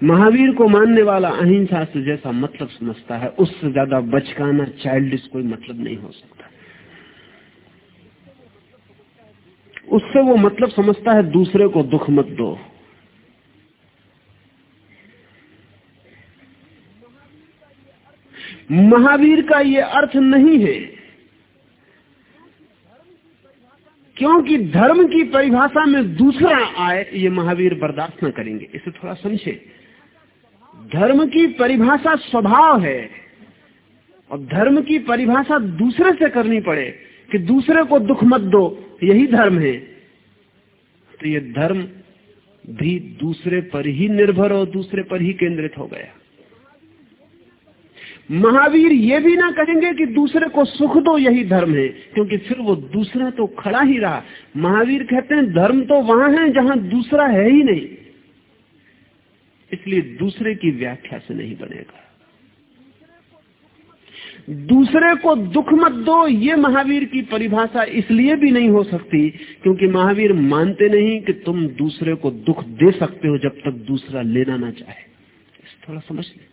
महावीर को मानने वाला अहिंसा से जैसा मतलब समझता है उससे ज़्यादा बचकाना चाइल्ड कोई मतलब नहीं हो सकता। उससे वो मतलब समझता है दूसरे को दुख मत दो। महावीर का ये अर्थ नहीं है। क्योंकि धर्म की परिभाषा में दूसरा आए, ये महावीर बर्दाश्त न करेंगे। इसे थोड़ा समझे धर्म की परिभाषा स्वभाव है, और धर्म की परिभाषा दूसरे से करनी पड़े कि दूसरे को दुख मत दो, यही धर्म है। तो ये धर्म भी दूसरे पर ही निर्भर और दूसरे पर ही केंद्रित हो गया। महावीर ये भी ना कहेंगे कि दूसरे को सुख दो, यही धर्म है। क्योंकि फिर वो दूसरा तो खड़ा ही रहा। महावीर कहते हैं, धर्म तो वहाँ है जहाँ दूसरा है ही नहीं। इसलिए दूसरे की व्याख्या से नहीं बनेगा। दूसरे को दुख मत दो, ये महावीर की परिभाषा इसलिए भी नहीं हो सकती, क्योंकि महावीर मानते नहीं कि तुम दूसरे को दुख दे सकते हो जब तक दूसरा लेना ना चाहे। थोड़ा समझ लें।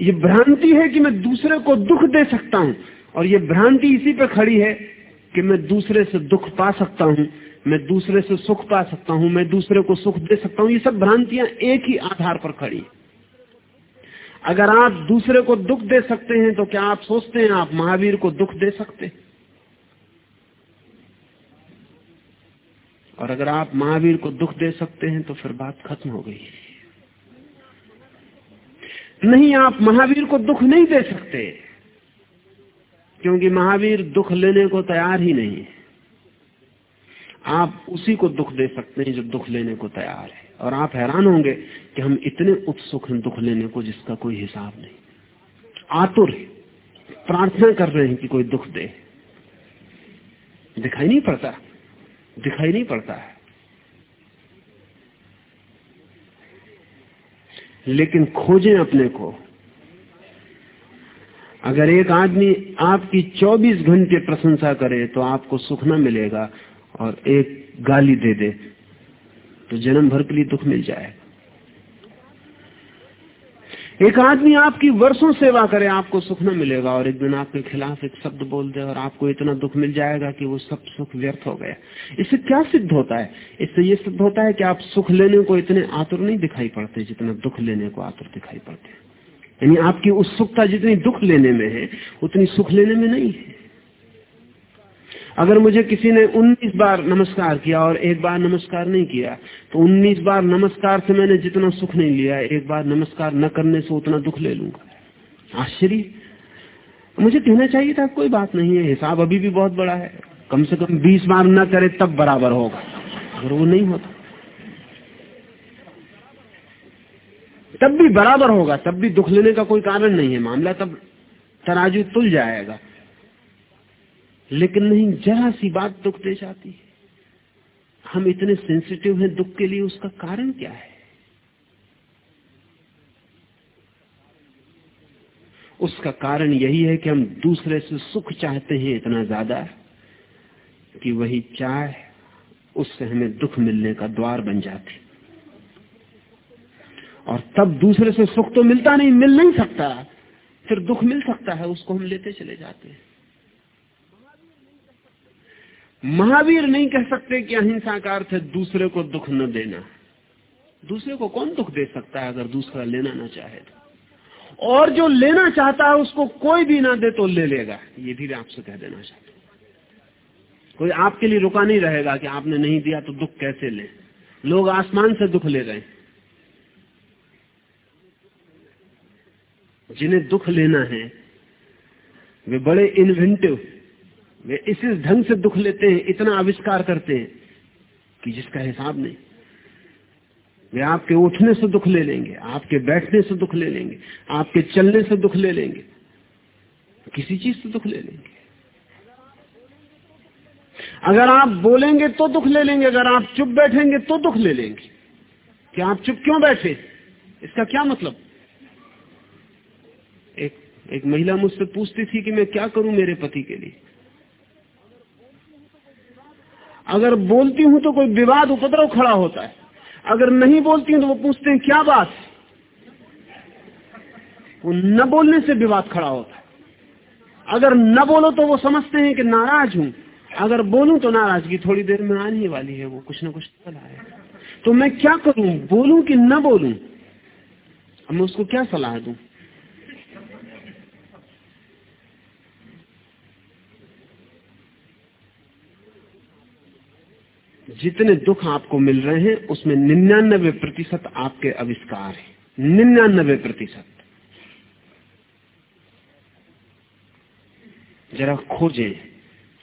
ये भ्रांति है कि मैं दूसरे को दुख दे सकता हूँ। और ये भ्रांति इसी पे खड़ी है कि मैं दूसरे से दुख पा सकता हूँ, मैं दूसरे से सुख पा सकता हूँ, मैं दूसरे को सुख दे सकता हूँ। ये सब भ्रांतियाँ एक ही आधार पर खड़ी अगर आप दूसरे को दुख दे सकते हैं तो क्या आप सोचते हैं आप महावीर को दुख दे सकते और अगर आप महावीर को दुख दे सकते हैं तो फिर बात खत्म हो गई नहीं, आप महावीर को दुख नहीं दे सकते। क्योंकि महावीर दुख लेने को तैयार ही नहीं है। आप उसी को दुख दे सकते हैं जो दुख लेने को तैयार है। और आप हैरान होंगे कि हम इतने उत्सुक हैं दुख लेने को जिसका कोई हिसाब नहीं। आतुर प्रार्थना कर रहे हैं कि कोई दुख दे। दिखाई नहीं पड़ता। दिखाई नहीं पड़ता है। लेकिन खोजें अपने को। अगर एक आदमी आपकी 24 घंटे प्रशंसा करे तो आपको सुख न मिलेगा और एक गाली दे दे तो जन्म भर के लिए दुख मिल जाएगा एक आदमी आपकी वर्षों सेवा करे, आपको सुख न मिलेगा और एक दिन आपके खिलाफ एक शब्द बोल दे और आपको इतना दुख मिल जाएगा कि वो सब सुख व्यर्थ हो गया। इससे क्या सिद्ध होता है? इससे ये सिद्ध होता है कि आप सुख लेने को इतने आतुर नहीं दिखाई पड़ते जितना दुख लेने को आतुर दिखाई पड़ते। यानी आपकी उत्सुकता जितनी दुख लेने में है, उतनी सुख लेने में नहीं है। अगर मुझे किसी ने 19 बार नमस्कार किया और एक बार नमस्कार नहीं किया तो 19 बार नमस्कार से मैंने जितना सुख नहीं लिया, एक बार नमस्कार न करने से उतना दुख ले लूँगा। आश्चर्य? मुझे कहना चाहिए था, कोई बात नहीं है, हिसाब अभी भी बहुत बड़ा है। कम से कम 20 बार न करे तब बराबर होगा, अगर वो नहीं होता। तब भी बराबर होगा, तब भी दुख लेने का कोई कारण नहीं है, मामला तब तराजू तुल जाएगा। लेकिन नहीं, जरा सी बात दुख दे जाती है। हम इतने सेंसिटिव हैं, दुख के लिए उसका कारण क्या है? उसका कारण यही है कि हम दूसरे से सुख चाहते हैं इतना ज़्यादा कि वही चाह उससे हमें दुख मिलने का द्वार बन जाती। और तब दूसरे से सुख तो मिलता नहीं, मिल नहीं सकता। फिर दुख मिल सकता है, उसको हम लेते चले जाते हैं। महावीर नहीं कह सकते कि अहिंसा का अर्थ है दूसरे को दुख न देना। दूसरे को कौन दुख दे सकता है अगर दूसरा लेना ना चाहे तो? और जो लेना चाहता है उसको कोई भी ना दे तो ले लेगा। ये भी मैं आपसे कह देना चाहते कोई आपके लिए रुका नहीं रहेगा कि आपने नहीं दिया तो दुख कैसे ले? लोग आसमान से दुख ले रहे जिन्हें दुख लेना है, वे बड़े इन्वेंटिव वे इस ढंग से दुख लेते हैं, इतना आविष्कार करते हैं कि जिसका हिसाब नहीं। वे आपके उठने से दुख ले लेंगे, आपके बैठने से दुख ले लेंगे, आपके चलने से दुख ले लेंगे, किसी चीज़ से दुख ले लेंगे। अगर आप बोलेंगे तो दुख ले लेंगे, अगर आप चुप बैठेंगे तो दुख ले लेंगे। कि आप चुप क्यों बैठे? इसका क्या मतलब? एक एक महिला मुझसे पूछती थी कि मैं क्या करूँ मेरे पति के लिए? अगर बोलती हूँ तो कोई विवाद उपद्रव खड़ा होता है। अगर नहीं बोलती हूँ तो वो पूछते हैं, क्या बात? वो न बोलने से विवाद खड़ा होता है। अगर न बोलो तो वो समझते हैं कि नाराज़ हूँ। अगर बोलूँ तो नाराज़गी थोड़ी देर में आने वाली है, वो कुछ ना कुछ चल है तो मैं क्या करूँ? बोलूँ कि न बोलूँ? मैं उसको क्या सलाह दूँ? जितने दुख आपको मिल रहे हैं, उसमें निन्यानबे प्रतिशत आपके आविष्कार है। निन्यानबे प्रतिशत। जरा खोजें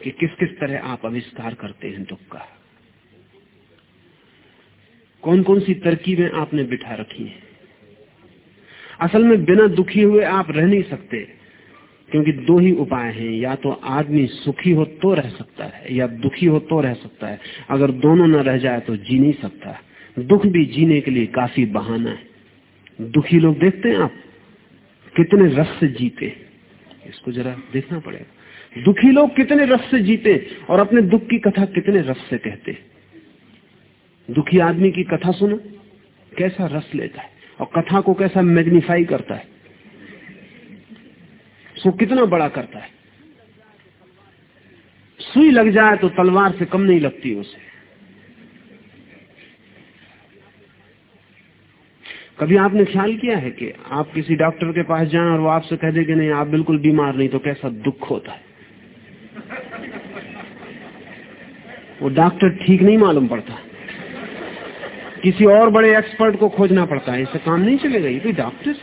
कि किस किस तरह आप आविष्कार करते हैं दुख का। कौन कौन सी तरकीबें आपने बिठा रखी हैं? असल में बिना दुखी हुए आप रह नहीं सकते। क्योंकि दो ही उपाय हैं, या तो आदमी सुखी हो तो रह सकता है, या दुखी हो तो रह सकता है। अगर दोनों न रह जाए तो जी नहीं सकता। दुख भी जीने के लिए काफ़ी बहाना है। दुखी लोग देखते हैं आप, कितने रस से जीते इसको जरा देखना पड़ेगा। दुखी लोग कितने रस से जीते और अपने दुख की कथा कितने रस से कहते दुखी आदमी की कथा सुनो, कैसा रस लेता है और कथा को कैसा मैग्निफाई करता है। सो कितना बड़ा करता है? सुई लग जाए तो तलवार से कम नहीं लगती उसे। कभी आपने ख्याल किया है कि आप किसी डॉक्टर के पास जाएँ और वो आपसे कह दे कि नहीं, आप बिल्कुल बीमार नहीं तो कैसा दुख होता है? वो डॉक्टर ठीक नहीं मालूम पड़ता। किसी और बड़े एक्सपर्ट को खोजना पड़ता है, इससे काम नहीं चलेगा। ये कोई डॉक्टर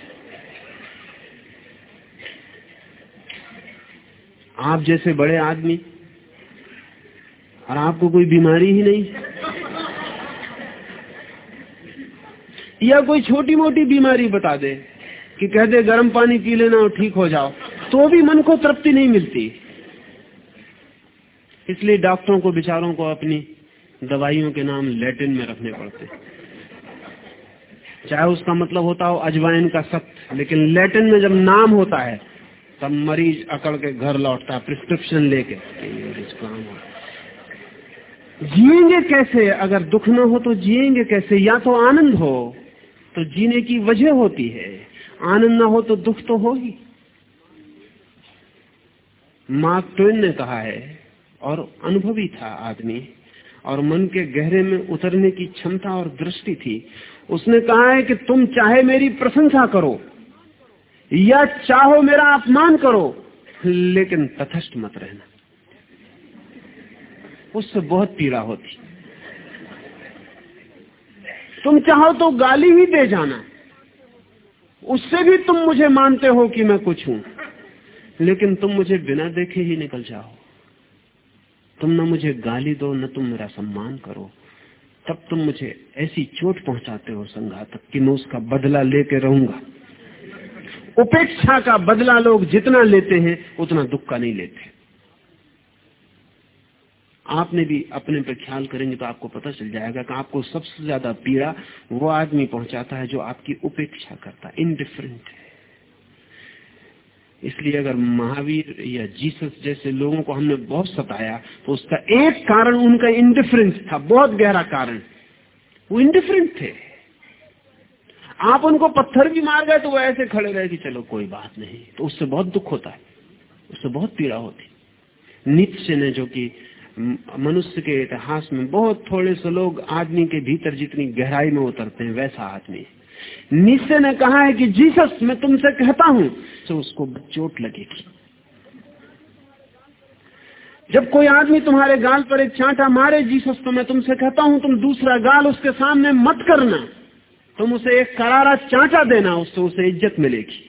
आप जैसे बड़े आदमी, और आपको कोई बीमारी ही नहीं? या कोई छोटी मोटी बीमारी बता दे, कि कह दे, गर्म पानी पी लेना और ठीक हो जाओ। तो भी मन को तृप्ति नहीं मिलती। इसलिए डॉक्टरों को, बिचारों को अपनी दवाइयों के नाम लैटिन में रखने पड़ते। चाहे उसका मतलब होता हो अजवाइन का सख्त, लेकिन लैटिन में जब नाम होता है तब मरीज़ अकड़ के घर लौटता प्रिस्क्रिप्शन लेके। जिएँगे कैसे? अगर दुख न हो तो जिएँगे कैसे? या तो आनंद हो तो जीने की वजह होती है। आनंद ना हो तो दुख तो हो ही मार्क ट्वेन ने कहा है, और अनुभवी था आदमी, और मन के गहरे में उतरने की क्षमता और दृष्टि थी। उसने कहा है कि तुम चाहे मेरी प्रशंसा करो या चाहो मेरा अपमान करो, लेकिन तथस्थ मत रहना। उससे बहुत पीड़ा होती। तुम चाहो तो गाली ही दे जाना। उससे भी तुम मुझे मानते हो कि मैं कुछ हूँ, लेकिन तुम मुझे बिना देखे ही निकल जाओ। तुम न मुझे गाली दो, न तुम मेरा सम्मान करो। तब तुम मुझे ऐसी चोट पहुंचाते हो, संघातक, कि मैं उसका बदला लेके रहूँगा। उपेक्षा का बदला लोग जितना लेते हैं, उतना दुख का नहीं लेते। आपने भी अपने पर ख्याल करेंगे तो आपको पता चल जाएगा कि आपको सबसे ज़्यादा पीड़ा वो आदमी पहुंचाता है जो आपकी उपेक्षा करता है इनडिफरेंट है। इसलिए अगर महावीर या जीसस जैसे लोगों को हमने बहुत सताया तो उसका एक कारण उनका इंडिफरेंस था, बहुत गहरा कारण। वो इंडिफरेंट थे। आप उनको पत्थर भी मार गए तो वो ऐसे खड़े रहे कि चलो कोई बात नहीं। तो उससे बहुत दुख होता है। उससे बहुत पीड़ा होती नित्य ने जो कि मनुष्य के इतिहास में बहुत थोड़े से लोग आदमी के भीतर जितनी गहराई में उतरते हैं, वैसा आदमी निश्चय ने कहा है कि जीसस, मैं तुमसे कहता हूँ तो उसको चोट लगेगी। जब कोई आदमी तुम्हारे गाल पर एक चांटा मारे, जीसस तो मैं तुमसे कहता हूँ, तुम दूसरा गाल उसके सामने मत करना। तुम उसे एक करारा चांटा देना, उससे उसे इज़्ज़त मिलेगी।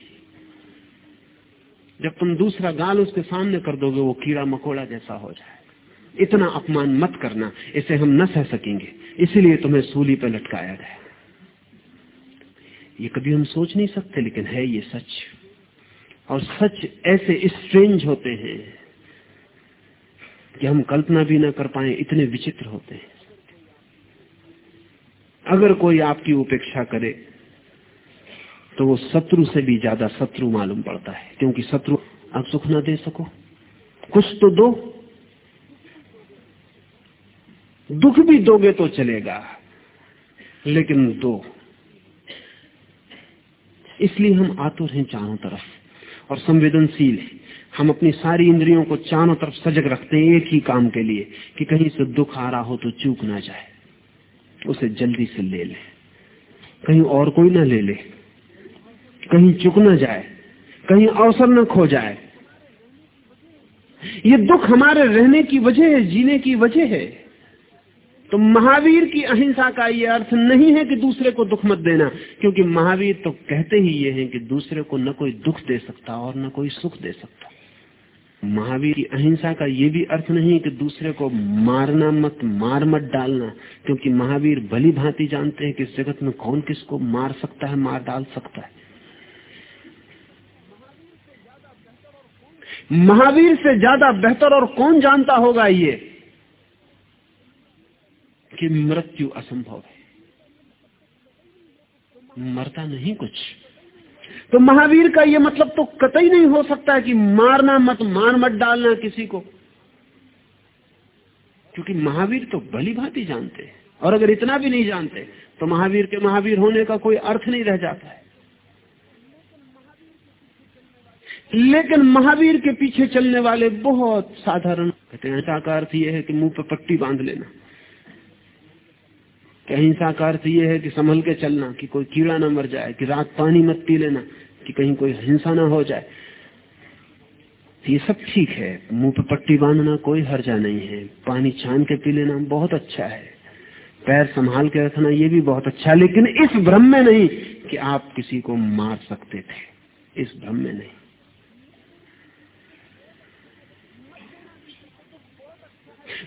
जब तुम दूसरा गाल उसके सामने कर दोगे, वो कीड़ा मकोड़ा जैसा हो जाए। इतना अपमान मत करना, इसे हम न सह सकेंगे। इसीलिए तुम्हें सूली पर लटकाया गया। ये कभी हम सोच नहीं सकते, लेकिन है ये सच। और सच ऐसे स्ट्रेंज होते हैं कि हम कल्पना भी ना कर पाए, इतने विचित्र होते हैं। अगर कोई आपकी उपेक्षा करे तो वो शत्रु से भी ज़्यादा शत्रु मालूम पड़ता है, क्योंकि शत्रु आप सुख ना दे सको। कुछ तो दो। दुख भी दोगे तो चलेगा, लेकिन दो। इसलिए हम आतुर हैं चारों तरफ़, और संवेदनशील हैं। हम अपनी सारी इंद्रियों को चारों तरफ़ सजग रखते हैं एक ही काम के लिए, कि कहीं से दुख आ रहा हो तो चूक ना जाए। उसे जल्दी से ले ले। कहीं और कोई ना ले ले। कहीं चुक ना जाए। कहीं अवसर न खो जाए। ये दुख हमारे रहने की वजह है, जीने की वजह है। तो महावीर की अहिंसा का ये अर्थ नहीं है कि दूसरे को दुख मत देना, क्योंकि महावीर तो कहते ही ये हैं कि दूसरे को न कोई दुख दे सकता और न कोई सुख दे सकता। महावीर की अहिंसा का ये भी अर्थ नहीं कि दूसरे को मारना मत, मार मत डालना, क्योंकि महावीर भली भांति जानते हैं कि जगत में कौन किसको मार सकता है, मार डाल सकता है। महावीर से ज़्यादा बेहतर और कौन जानता होगा ये कि मृत्यु असंभव है? मरता नहीं कुछ। तो महावीर का यह मतलब तो कतई नहीं हो सकता कि मारना मत मार मत डालना किसी को। क्योंकि महावीर तो भली भांति जानते हैं, और अगर इतना भी नहीं जानते तो महावीर के महावीर होने का कोई अर्थ नहीं रह जाता है। लेकिन महावीर के पीछे चलने वाले बहुत साधारण, कहते हैं, ऐसा का अर्थ यह है कि मुँह पर पट्टी बाँध लेना। कि अहिंसा का अर्थ यह है कि संभल के चलना, कि कोई कीड़ा ना मर जाए, कि रात पानी मत पी लेना, कि कहीं कोई हिंसा ना हो जाए। तो ये सब ठीक है। मुँह पे पट्टी बांधना कोई हर्जा नहीं है। पानी छान के पी लेना बहुत अच्छा है। पैर संभाल के रखना ये भी बहुत अच्छा है। लेकिन इस भ्रम में नहीं कि आप किसी को मार सकते थे। इस भ्रम में नहीं।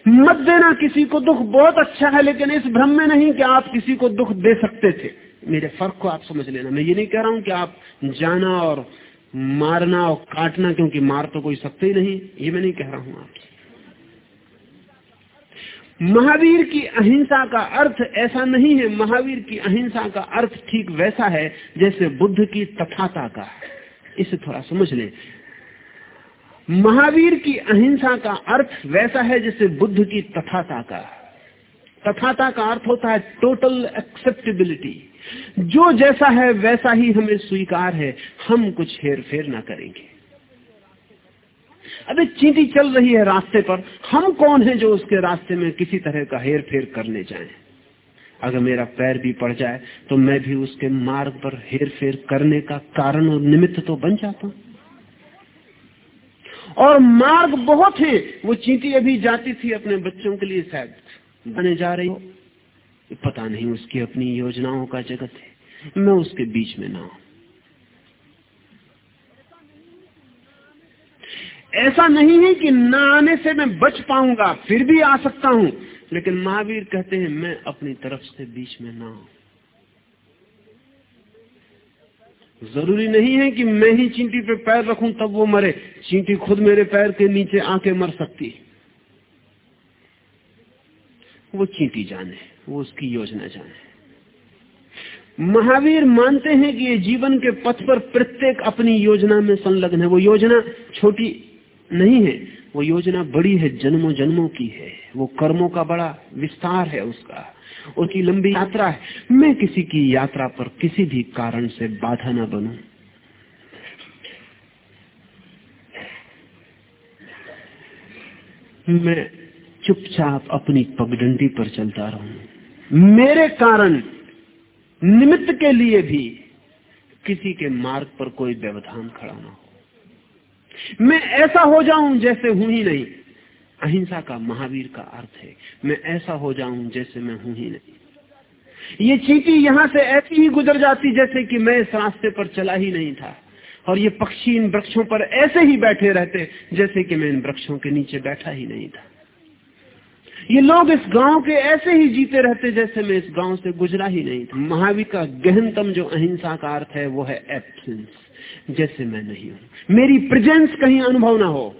मत देना किसी को दुख, बहुत अच्छा है, लेकिन इस भ्रम में नहीं कि आप किसी को दुख दे सकते थे। मेरे फ़र्क को आप समझ लेना। मैं ये नहीं कह रहा हूँ कि आप जाना और मारना और काटना, क्योंकि मार तो कोई सकते ही नहीं। ये मैं नहीं कह रहा हूँ आपसे महावीर की अहिंसा का अर्थ ऐसा नहीं है। महावीर की अहिंसा का अर्थ ठीक वैसा है जैसे बुद्ध की तथाता का। इसे थोड़ा समझ लें। महावीर की अहिंसा का अर्थ वैसा है जैसे बुद्ध की तथाता का। तथाता का अर्थ होता है टोटल एक्सेप्टेबिलिटी जो जैसा है वैसा ही हमें स्वीकार है, हम कुछ हेर फेर ना करेंगे। अबे चींटी चल रही है रास्ते पर, हम कौन है जो उसके रास्ते में किसी तरह का हेर फेर करने जाएँ? अगर मेरा पैर भी पड़ जाए तो मैं भी उसके मार्ग पर हेर फेर करने का कारण और निमित्त तो बन जाता हूँ। और मार्ग बहुत है। वो चींटी अभी जाती थी अपने बच्चों के लिए शायद। बने जा रही हो। पता नहीं उसकी अपनी योजनाओं का जगत है। मैं उसके बीच में ना हूँ। ऐसा नहीं है कि न आने से मैं बच पाऊँगा, फिर भी आ सकता हूँ। लेकिन महावीर कहते हैं, मैं अपनी तरफ़ से बीच में ना हूँ। ज़रूरी नहीं है कि मैं ही चींटी पे पैर रखूँ, तब वो मरे। चींटी खुद मेरे पैर के नीचे आके मर सकती वो चींटी जाने, वो उसकी योजना जाने। महावीर मानते हैं कि ये जीवन के पथ पर प्रत्येक अपनी योजना में संलग्न है। वो योजना छोटी नहीं है, वो योजना बड़ी है, जन्मों जन्मों की है। वो कर्मों का बड़ा विस्तार है उसका। उसकी लंबी यात्रा है। मैं किसी की यात्रा पर किसी भी कारण से बाधा ना बनू। मैं चुपचाप अपनी पगडंडी पर चलता रहूँ। मेरे कारण, निमित्त के लिए भी किसी के मार्ग पर कोई व्यवधान खड़ा ना हो। मैं ऐसा हो जाऊँ जैसे हूँ ही नहीं। अहिंसा का महावीर का अर्थ है, मैं ऐसा हो जाऊँ जैसे मैं हूँ ही नहीं। ये चीटी यहाँ से ऐसी ही गुजर जाती जैसे कि मैं इस रास्ते पर चला ही नहीं था। और ये पक्षी इन वृक्षों पर ऐसे ही बैठे रहते जैसे कि मैं इन वृक्षों के नीचे बैठा ही नहीं था। ये लोग इस गाँव के ऐसे ही जीते रहते जैसे मैं इस गाँव से गुजरा ही नहीं था। महावीर का गहनतम जो अहिंसा का अर्थ है, वो है एब्सेंस जैसे मैं नहीं हूँ। मेरी प्रेजेंस कहीं अनुभव ना हो।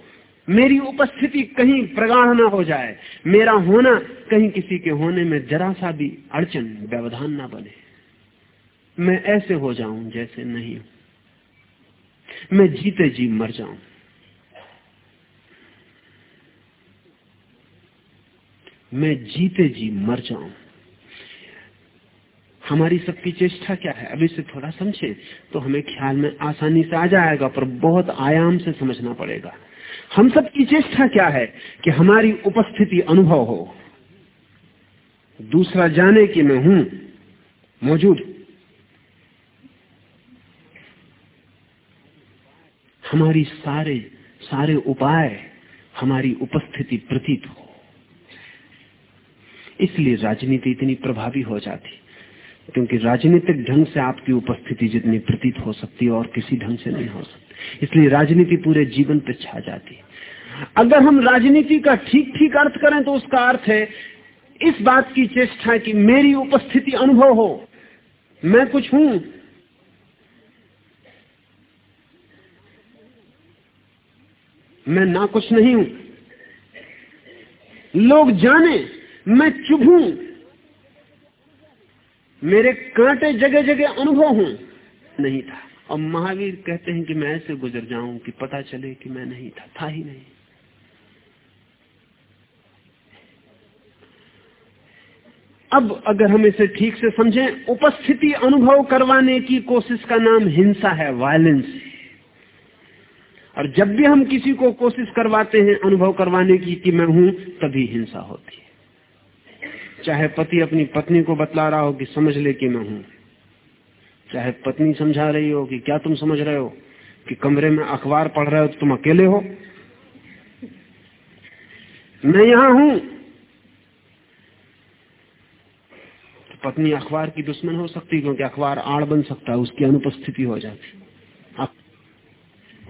मेरी उपस्थिति कहीं प्रगाढ़ ना हो जाए, मेरा होना कहीं किसी के होने में जरा सा भी अड़चन, व्यवधान ना बने। मैं ऐसे हो जाऊँ जैसे नहीं मैं जीते जी मर जाऊँ। मैं जीते जी मर जाऊँ। हमारी सबकी चेष्टा क्या है? अभी से थोड़ा समझे तो हमें ख्याल में आसानी से आ जाएगा, पर बहुत आयाम से समझना पड़ेगा। हम सब की चेष्टा क्या है कि हमारी उपस्थिति अनुभव हो? दूसरा जाने कि मैं हूँ मौजूद। हमारी सारे सारे उपाय, हमारी उपस्थिति प्रतीत हो। इसलिए राजनीति इतनी प्रभावी हो जाती। क्योंकि राजनीतिक ढंग से आपकी उपस्थिति जितनी प्रतीत हो सकती है और किसी ढंग से नहीं हो सकती। इसलिए राजनीति पूरे जीवन पे छा जाती है। अगर हम राजनीति का ठीक ठीक अर्थ करें तो उसका अर्थ है, इस बात की चेष्टा कि मेरी उपस्थिति अनुभव हो। मैं कुछ हूँ। मैं ना कुछ नहीं हूँ। लोग जाने, मैं चुभू मेरे कांटे जगह जगह अनुभव हूँ। नहीं था। और महावीर कहते हैं कि मैं ऐसे गुजर जाऊँ कि पता चले कि मैं नहीं था। था ही नहीं। अब अगर हम इसे ठीक से समझें, उपस्थिति अनुभव करवाने की कोशिश का नाम हिंसा है वायलेंस और जब भी हम किसी को कोशिश करवाते हैं अनुभव करवाने की कि मैं हूँ, तभी हिंसा होती है। चाहे पति अपनी पत्नी को बतला रहा हो कि समझ ले कि मैं हूँ। चाहे पत्नी समझा रही हो कि क्या तुम समझ रहे हो कि कमरे में अखबार पढ़ रहे हो तो तुम अकेले हो? मैं यहाँ हूँ। तो पत्नी अखबार की दुश्मन हो सकती क्योंकि अखबार आड़ बन सकता है, उसकी अनुपस्थिति हो जाती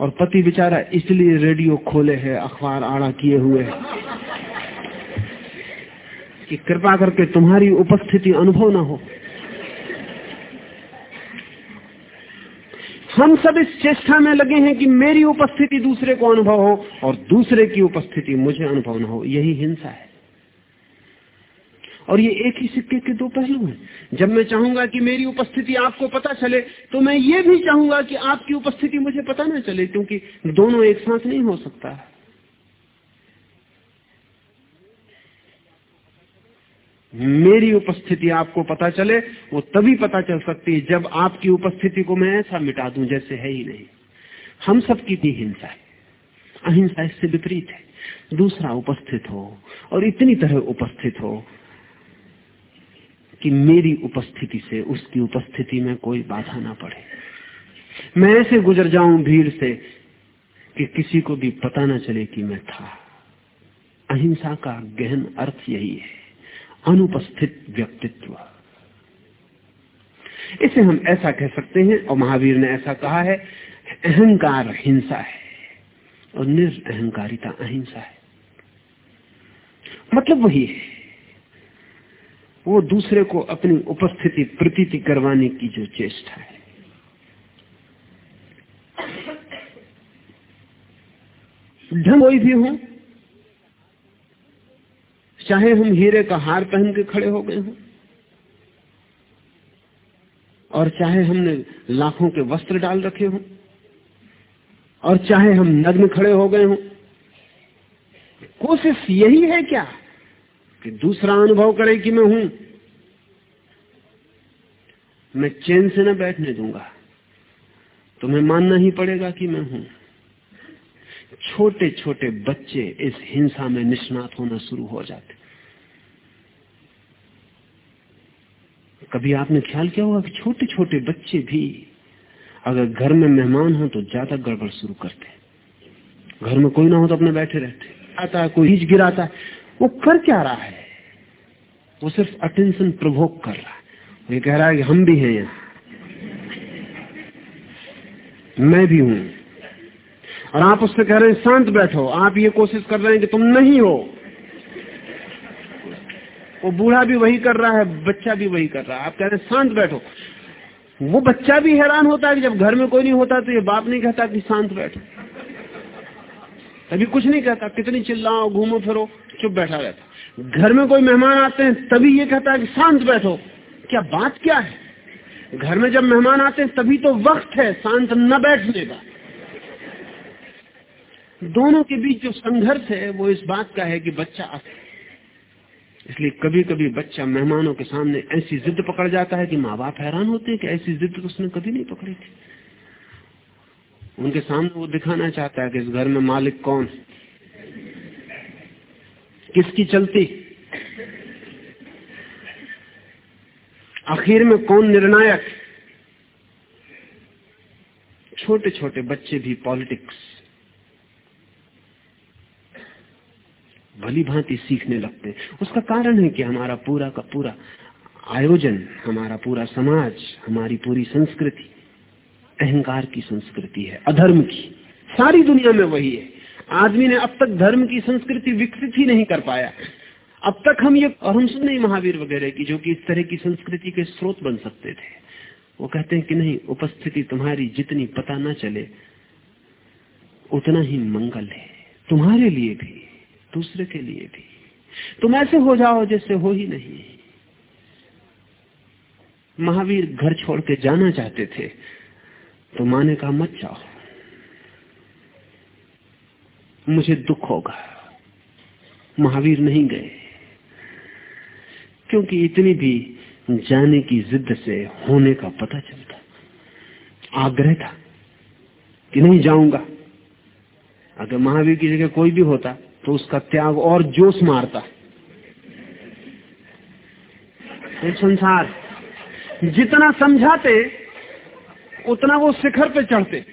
और पति बेचारा इसलिए रेडियो खोले है, अखबार आड़ा किए हुए है। कि कृपा करके तुम्हारी उपस्थिति अनुभव ना हो। हम सब इस चेष्टा में लगे हैं कि मेरी उपस्थिति दूसरे को अनुभव हो और दूसरे की उपस्थिति मुझे अनुभव न हो। यही हिंसा है। और ये एक ही सिक्के के दो पहलू हैं। जब मैं चाहूँगा कि मेरी उपस्थिति आपको पता चले तो मैं ये भी चाहूँगा कि आपकी उपस्थिति मुझे पता ना चले, क्योंकि दोनों एक साथ नहीं हो सकता। मेरी उपस्थिति आपको पता चले, वो तभी पता चल सकती है जब आपकी उपस्थिति को मैं ऐसा मिटा दूँ जैसे है ही नहीं। हम सबकी भी हिंसा है। अहिंसा इससे विपरीत है। दूसरा उपस्थित हो और इतनी तरह उपस्थित हो कि मेरी उपस्थिति से उसकी उपस्थिति में कोई बाधा ना पड़े। मैं ऐसे गुजर जाऊँ भीड़ से कि किसी को भी पता ना चले कि मैं था। अहिंसा का गहन अर्थ यही है। अनुपस्थित व्यक्तित्व। इसे हम ऐसा कह सकते हैं, और महावीर ने ऐसा कहा है, अहंकार हिंसा है, और निरअहकारिता अहिंसा है। मतलब वही है। वो दूसरे को अपनी उपस्थिति, प्रतीति करवाने की जो चेष्टा है। ढंग कोई भी हो चाहे हम हीरे का हार पहन के खड़े हो गए हों, और चाहे हमने लाखों के वस्त्र डाल रखे हों, और चाहे हम नग्न खड़े हो गए हों, कोशिश यही है क्या कि दूसरा अनुभव करे कि मैं हूँ? मैं चैन से न बैठने दूँगा, तुम्हें मानना ही पड़ेगा कि मैं हूँ। छोटे छोटे बच्चे इस हिंसा में निष्णात होना शुरू हो जाते। कभी आपने ख्याल किया होगा कि छोटे छोटे बच्चे भी अगर घर में मेहमान हो तो ज़्यादा गड़बड़ शुरू करते घर में कोई ना हो तो अपने बैठे रहते आता है, कोई हीच गिराता है। वो कर क्या रहा है? वो सिर्फ़ अटेंशन प्रभोग कर रहा है। ये कह रहा है कि हम भी हैं यहाँ। मैं भी हूँ। और आप उससे कह रहे हैं, शांत बैठो। आप ये कोशिश कर रहे हैं कि तुम नहीं हो। वो बूढ़ा भी वही कर रहा है, बच्चा भी वही कर रहा है। आप कह रहे हैं, शांत बैठो। वो बच्चा भी हैरान होता है कि जब घर में कोई नहीं होता तो ये बाप नहीं कहता कि शांत बैठो। तभी कुछ नहीं कहता, कितनी चिल्लाओ, घूमो, फिरो, चुप बैठा रहता। घर में कोई मेहमान आते हैं, तभी ये कहता है कि शांत बैठो। क्या बात क्या है? घर में जब मेहमान आते हैं, तभी तो वक्त है शांत न बैठने का। दोनों के बीच जो संघर्ष है, वो इस बात का है कि बच्चा इसलिए कभी कभी बच्चा मेहमानों के सामने ऐसी जिद पकड़ जाता है कि माँ बाप हैरान होते हैं कि ऐसी जिद तो उसने कभी नहीं पकड़ी थी। उनके सामने वो दिखाना चाहता है कि इस घर में मालिक कौन किसकी चलती? आखिर में कौन निर्णायक? छोटे छोटे बच्चे भी पॉलिटिक्स भली भांति सीखने लगते उसका कारण है कि हमारा पूरा का पूरा आयोजन, हमारा पूरा समाज, हमारी पूरी संस्कृति, अहंकार की संस्कृति है, अधर्म की। सारी दुनिया में वही है। आदमी ने अब तक धर्म की संस्कृति विकसित ही नहीं कर पाया। अब तक हम ये, और हम सुन महावीर वगैरह की, जो कि इस तरह की संस्कृति के स्रोत बन सकते थे। वो कहते हैं कि नहीं, उपस्थिति तुम्हारी जितनी पता न चले, उतना ही मंगल है। तुम्हारे लिए भी। दूसरे के लिए भी। तुम ऐसे हो जाओ जैसे हो ही नहीं। महावीर घर छोड़ के जाना चाहते थे तो माने कहा मत जाओ। मुझे दुख होगा। महावीर नहीं गए। क्योंकि इतनी भी जाने की जिद से होने का पता चलता। आग्रह था कि नहीं जाऊँगा। अगर महावीर की जगह कोई भी होता तो उसका त्याग और जोश मारता। तो संसार, जितना समझाते, उतना वो शिखर पे चढ़ते।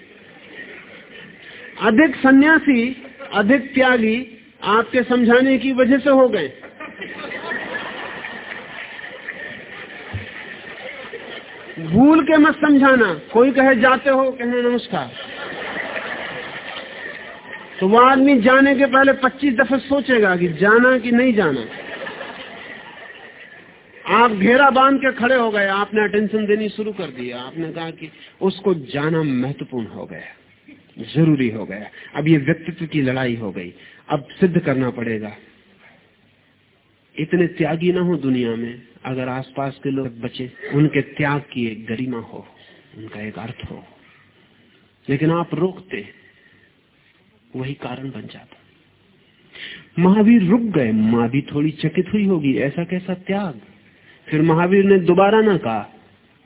अधिक सन्यासी, अधिक त्यागी आपके समझाने की वजह से हो गए। भूल के मत समझाना। कोई कहे जाते हो, कहे नमस्कार। तो वो आदमी जाने के पहले 25 दफे सोचेगा कि जाना कि नहीं जाना। आप घेरा बाँध के खड़े हो गए, आपने अटेंशन देनी शुरू कर दिया आपने कहा कि उसको जाना महत्वपूर्ण हो गया, ज़रूरी हो गया। अब ये व्यक्तित्व की लड़ाई हो गई, अब सिद्ध करना पड़ेगा। इतने त्यागी ना हो दुनिया में, अगर आसपास के लोग बचे, उनके त्याग की एक गरिमा हो, उनका एक अर्थ हो। लेकिन आप रोकते वही कारण बन जाता महावीर रुक गए, माँ भी थोड़ी चकित हुई होगी, ऐसा कैसा त्याग? फिर महावीर ने दोबारा ना कहा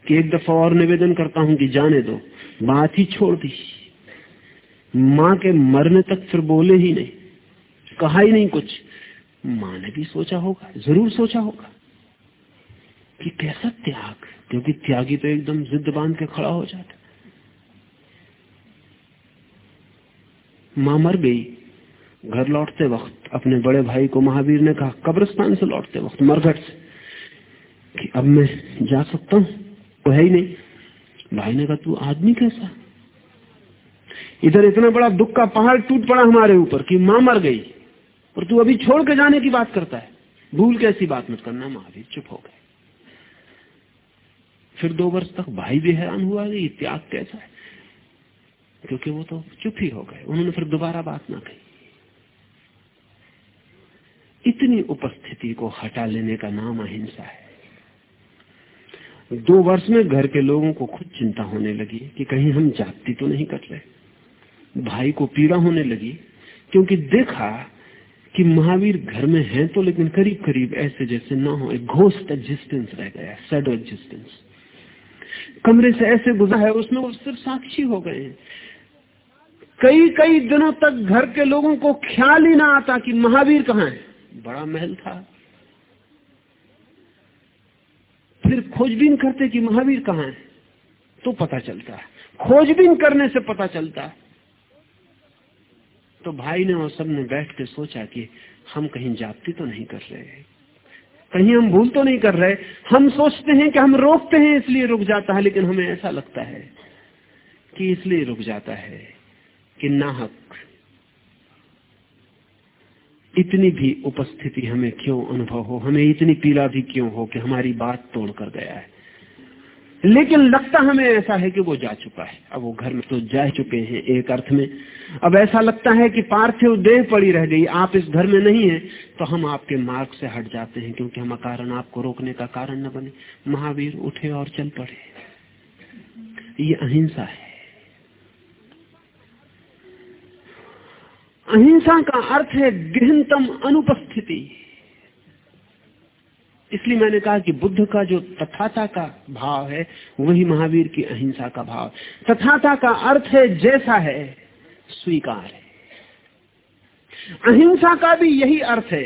कि एक दफ़ा और निवेदन करता हूँ कि जाने दो, बात ही छोड़ दी। माँ के मरने तक फिर बोले ही नहीं, कहा ही नहीं कुछ। माँ ने भी सोचा होगा, ज़रूर सोचा होगा कि कैसा त्याग? क्योंकि त्यागी तो एकदम जिद बाँध के खड़ा हो जाता माँ मर गई। घर लौटते वक्त अपने बड़े भाई को महावीर ने कहा, कब्रिस्तान से लौटते वक्त मरघट से, कि अब मैं जा सकता हूँ? वो है ही नहीं। भाई ने कहा, तू आदमी कैसा? इधर इतना बड़ा दुख का पहाड़ टूट पड़ा हमारे ऊपर कि माँ मर गई, और तू अभी छोड़ के जाने की बात करता है। भूल के ऐसी बात मत करना, महावीर, चुप हो गए। फिर दो वर्ष तक भाई भी हैरान हुआ, ये त्याग कैसा है? क्योंकि वो तो चुप ही हो गए। उन्होंने फिर दोबारा बात ना कही। इतनी उपस्थिति को हटा लेने का नाम अहिंसा है। दो वर्ष में घर के लोगों को खुद चिंता होने लगी कि कहीं हम जाति तो नहीं कर रहे। भाई को पीड़ा होने लगी, क्योंकि देखा कि महावीर घर में हैं तो लेकिन करीब करीब ऐसे जैसे ना हो, एक घोस्ट एग्जिस्टेंस रह गया सैडो एग्जिस्टेंस कमरे से ऐसे गुजरा है, उसमें वो सिर्फ़ साक्षी हो गए हैं। कई कई दिनों तक घर के लोगों को ख्याल ही ना आता कि महावीर कहाँ है। बड़ा महल था। फिर खोजबीन करते कि महावीर कहाँ है तो पता चलता है। खोजबीन करने से पता चलता है। तो भाई ने और सबने बैठ के सोचा कि हम कहीं जाति तो नहीं कर रहे कहीं हम भूल तो नहीं कर रहे, हम सोचते हैं कि हम रोकते हैं इसलिए रुक जाता है, लेकिन हमें ऐसा लगता है कि इसलिए रुक जाता है कि नाहक इतनी भी उपस्थिति हमें क्यों अनुभव हो, हमें इतनी पीड़ा भी क्यों हो कि हमारी बात तोड़ कर गया है? लेकिन लगता हमें ऐसा है कि वो जा चुका है। अब वो घर में तो जा चुके हैं एक अर्थ में। अब ऐसा लगता है कि पार्थिव देह पड़ी रह गई, आप इस घर में नहीं है तो हम आपके मार्ग से हट जाते हैं, क्योंकि हम कारण आपको रोकने का कारण न बने। महावीर उठे और चल पड़े। ये अहिंसा है। अहिंसा का अर्थ है गहनतम अनुपस्थिति। इसलिए मैंने कहा कि बुद्ध का जो तथाता का भाव है, वही महावीर की अहिंसा का भाव। तथाता का अर्थ है, जैसा है, स्वीकार है। अहिंसा का भी यही अर्थ है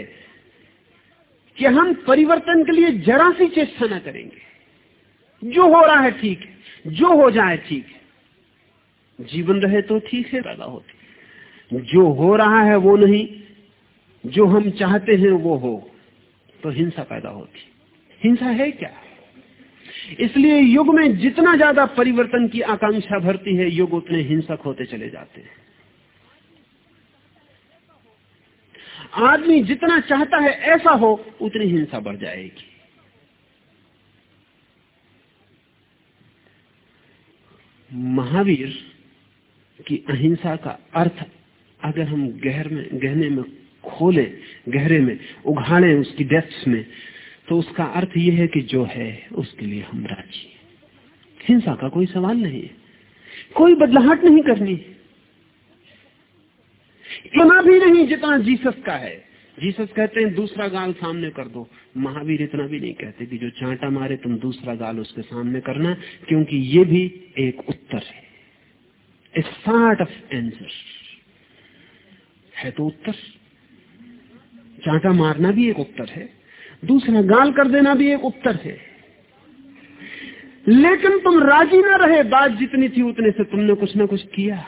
कि हम परिवर्तन के लिए जरा सी चेष्टा न करेंगे। जो हो रहा है ठीक है जो हो जाए ठीक। है जीवन रहे तो ठीक है, पैदा होती जो हो रहा है वो नहीं, जो हम चाहते हैं वो हो। तो हिंसा पैदा होती हिंसा है क्या? इसलिए युग में जितना ज़्यादा परिवर्तन की आकांक्षा भरती है, युग उतने हिंसक होते चले जाते हैं। आदमी जितना चाहता है ऐसा हो, उतनी हिंसा बढ़ जाएगी। महावीर की अहिंसा का अर्थ अगर हम गहर में, गहने में खोले गहरे में, उघाड़े उसकी डेप्थ में तो उसका अर्थ यह है कि जो है, उसके लिए हम राज़ी हिंसा का कोई सवाल नहीं है। कोई बदलाहट नहीं करनी। इतना भी नहीं जितना जीसस का है। जीसस कहते हैं, दूसरा गाल सामने कर दो। महावीर इतना भी नहीं कहते कि जो चांटा मारे, तुम दूसरा गाल उसके सामने करना, क्योंकि ये भी एक उत्तर है। ए सार्ट ऑफ़ एंसर है तो उत्तर। चांटा मारना भी एक उत्तर है, दूसरा गाल कर देना भी एक उत्तर है। लेकिन तुम राज़ी ना रहे, बात जितनी थी उतने से तुमने कुछ ना कुछ किया।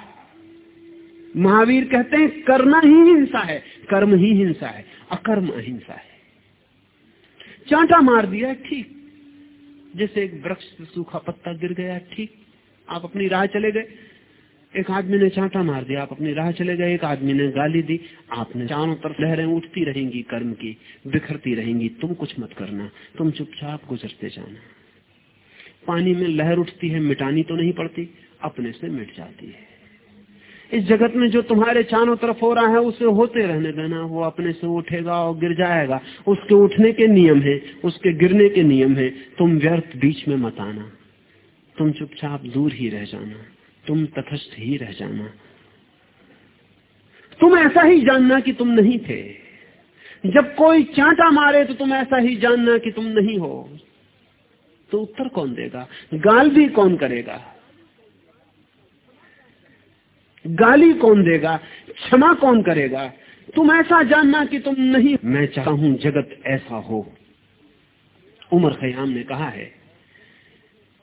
महावीर कहते हैं, करना ही हिंसा है, कर्म ही हिंसा है, अकर्म अहिंसा है। चांटा मार दिया, ठीक। जैसे एक वृक्ष सूखा पत्ता गिर गया, ठीक। आप अपनी राह चले गए एक आदमी ने चांटा मार दिया, आप अपनी राह चले गए एक आदमी ने गाली दी, आपने चारों तरफ़ लहरें उठती रहेंगी, कर्म की बिखरती रहेंगी, तुम कुछ मत करना, तुम चुपचाप गुजरते जाना। पानी में लहर उठती है, मिटानी तो नहीं पड़ती, अपने से मिट जाती है। इस जगत में जो तुम्हारे चारों तरफ़ हो रहा है, उसे होते रहने देना, वो अपने से उठेगा और गिर जाएगा। उसके उठने के नियम है, उसके गिरने के नियम है, तुम व्यर्थ बीच में मत आना, तुम चुपचाप दूर ही रह जाना। तुम तथस्थ ही रह जाना। तुम ऐसा ही जानना कि तुम नहीं थे। जब कोई चांटा मारे तो तुम ऐसा ही जानना कि तुम नहीं हो। तो उत्तर कौन देगा? गाल भी कौन करेगा? गाली कौन देगा? क्षमा कौन करेगा? तुम ऐसा जानना कि तुम नहीं मैं चाहता हूँ जगत ऐसा हो। उमर खयाम ने कहा है,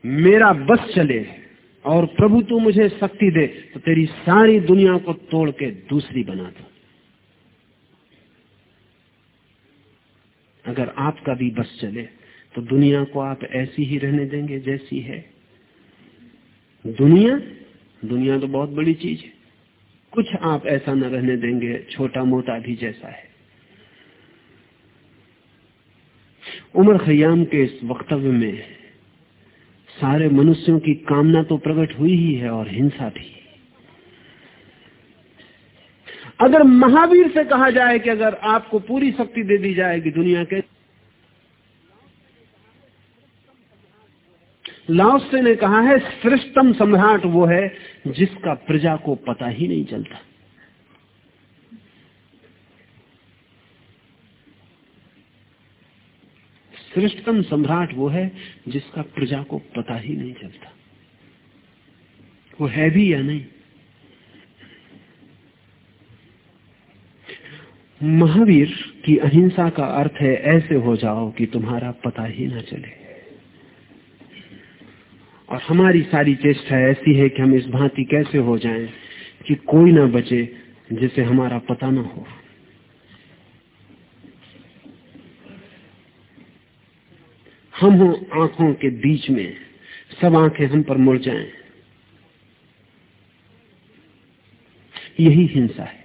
मेरा बस चले। और प्रभु तू मुझे शक्ति दे तो तेरी सारी दुनिया को तोड़ के दूसरी बना दो। अगर आपका भी बस चले तो दुनिया को आप ऐसी ही रहने देंगे जैसी है। दुनिया? दुनिया तो बहुत बड़ी चीज़ है। कुछ आप ऐसा न रहने देंगे छोटा मोटा भी जैसा है। उमर खयाम के इस वक्तव्य में सारे मनुष्यों की कामना तो प्रकट हुई ही है और हिंसा भी अगर महावीर से कहा जाए कि अगर आपको पूरी शक्ति दे दी जाएगी दुनिया के, लाओसे ने कहा है, श्रेष्ठतम सम्राट वो है जिसका प्रजा को पता ही नहीं चलता। श्रेष्ठतम सम्राट वो है जिसका प्रजा को पता ही नहीं चलता। वो है भी या नहीं? महावीर की अहिंसा का अर्थ है ऐसे हो जाओ कि तुम्हारा पता ही ना चले। और हमारी सारी चेष्टा ऐसी है कि हम इस भांति कैसे हो जाएँ कि कोई ना बचे जिसे हमारा पता ना हो। हम हो आँखों के बीच में, सब आँखें हम पर मुड़ जाएँ। यही हिंसा है।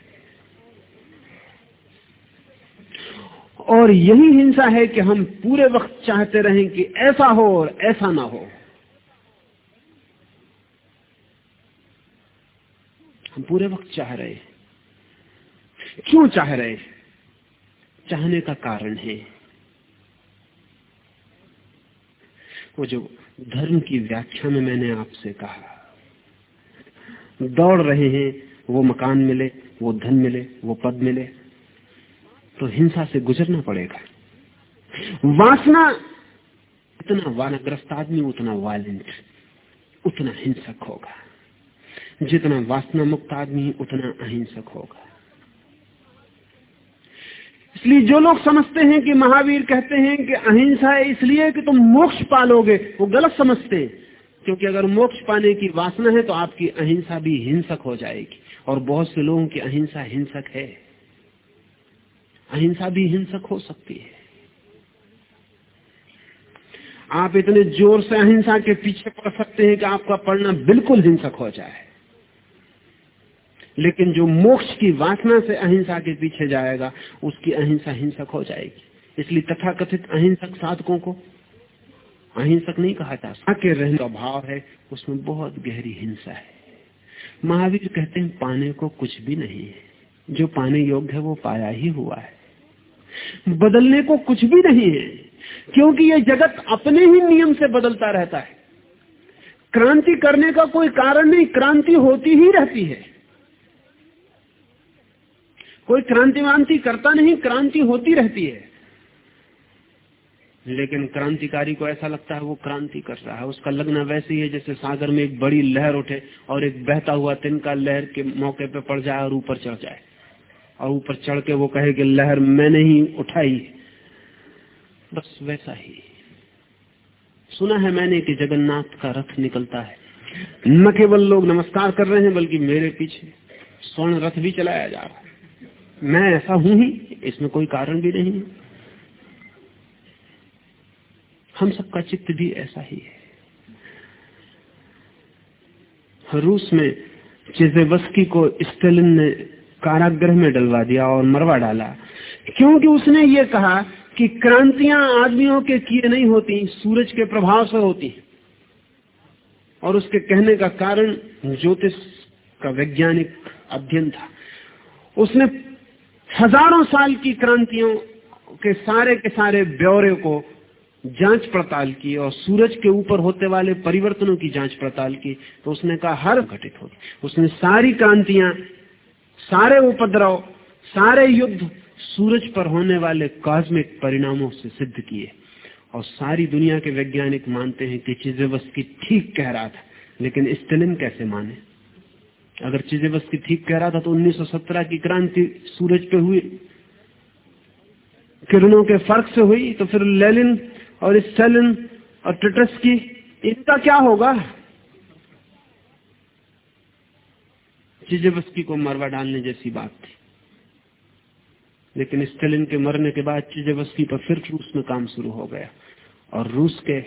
और यही हिंसा है कि हम पूरे वक्त चाहते रहें कि ऐसा हो और ऐसा ना हो। हम पूरे वक्त चाह रहे हैं। क्यों चाह रहे हैं? चाहने का कारण है। वो जो धर्म की व्याख्या में मैंने आपसे कहा, दौड़ रहे हैं, वो मकान मिले, वो धन मिले, वो पद मिले तो हिंसा से गुजरना पड़ेगा। वासना, इतना वानग्रस्त आदमी, उतना वायलेंट उतना हिंसक होगा। जितना वासना मुक्त आदमी, उतना अहिंसक होगा। इसलिए जो लोग समझते हैं कि महावीर कहते हैं कि अहिंसा है, इसलिए कि तुम मोक्ष पालोगे, वो गलत समझते हैं। क्योंकि अगर मोक्ष पाने की वासना है तो आपकी अहिंसा भी हिंसक हो जाएगी। और बहुत से लोगों की अहिंसा हिंसक है। अहिंसा भी हिंसक हो सकती है। आप इतने ज़ोर से अहिंसा के पीछे पड़ सकते हैं कि आपका पढ़ना बिल्कुल हिंसक हो जाए। लेकिन जो मोक्ष की वासना से अहिंसा के पीछे जाएगा, उसकी अहिंसा हिंसक हो जाएगी। इसलिए तथाकथित अहिंसक साधकों को अहिंसक नहीं कहा जा सकता। के रहने का भाव है, उसमें बहुत गहरी हिंसा है। महावीर कहते हैं, पाने को कुछ भी नहीं है। जो पाने योग्य है, वो पाया ही हुआ है। बदलने को कुछ भी नहीं है, क्योंकि ये जगत अपने ही नियम से बदलता रहता है। क्रांति करने का कोई कारण नहीं, क्रांति होती ही रहती है। कोई क्रांति वांति करता नहीं, क्रांति होती रहती है। लेकिन क्रांतिकारी को ऐसा लगता है वो क्रांति कर रहा है। उसका लगना वैसे ही है जैसे सागर में एक बड़ी लहर उठे और एक बहता हुआ तिनका लहर के मौके पे पड़ जाए और ऊपर चढ़ जाए। और ऊपर चढ़ के वो कहे कि लहर मैंने ही उठाई। बस वैसा ही। सुना है मैंने कि जगन्नाथ का रथ निकलता है। न केवल लोग नमस्कार कर रहे हैं, बल्कि मेरे पीछे स्वर्ण रथ भी चलाया जा रहा है। मैं ऐसा हूँ ही, इसमें कोई कारण भी नहीं हम सबका चित्त भी ऐसा ही है। रूस में चिजेवस्की को स्टेलिन ने कारागृह में डलवा दिया और मरवा डाला। क्योंकि उसने ये कहा कि क्रांतियाँ आदमियों के किए नहीं होती, सूरज के प्रभाव से होती और उसके कहने का कारण ज्योतिष का वैज्ञानिक अध्ययन था। उसने हज़ारों साल की क्रांतियों के सारे के सारे ब्यौरे को जाँच पड़ताल की और सूरज के ऊपर होते वाले परिवर्तनों की जाँच पड़ताल की तो उसने कहा, हर घटित होगी उसने सारी क्रांतियाँ, सारे उपद्रव, सारे युद्ध सूरज पर होने वाले कॉस्मिक परिणामों से सिद्ध किए। और सारी दुनिया के वैज्ञानिक मानते हैं कि चीज़ें की ठीक कह रहा था, लेकिन स्टेलिन कैसे माने? अगर चीजेवस्की ठीक कह रहा था तो 1917 की क्रांति सूरज पे हुई। किरणों के फ़र्क से हुई तो फिर लेलिन और स्टेलिन और टिटस की, इनका क्या होगा? चीजेवस्की को मरवा डालने जैसी बात थी। लेकिन स्टेलिन के मरने के बाद चीजेवस्की पर फिर रूस में काम शुरू हो गया। और रूस के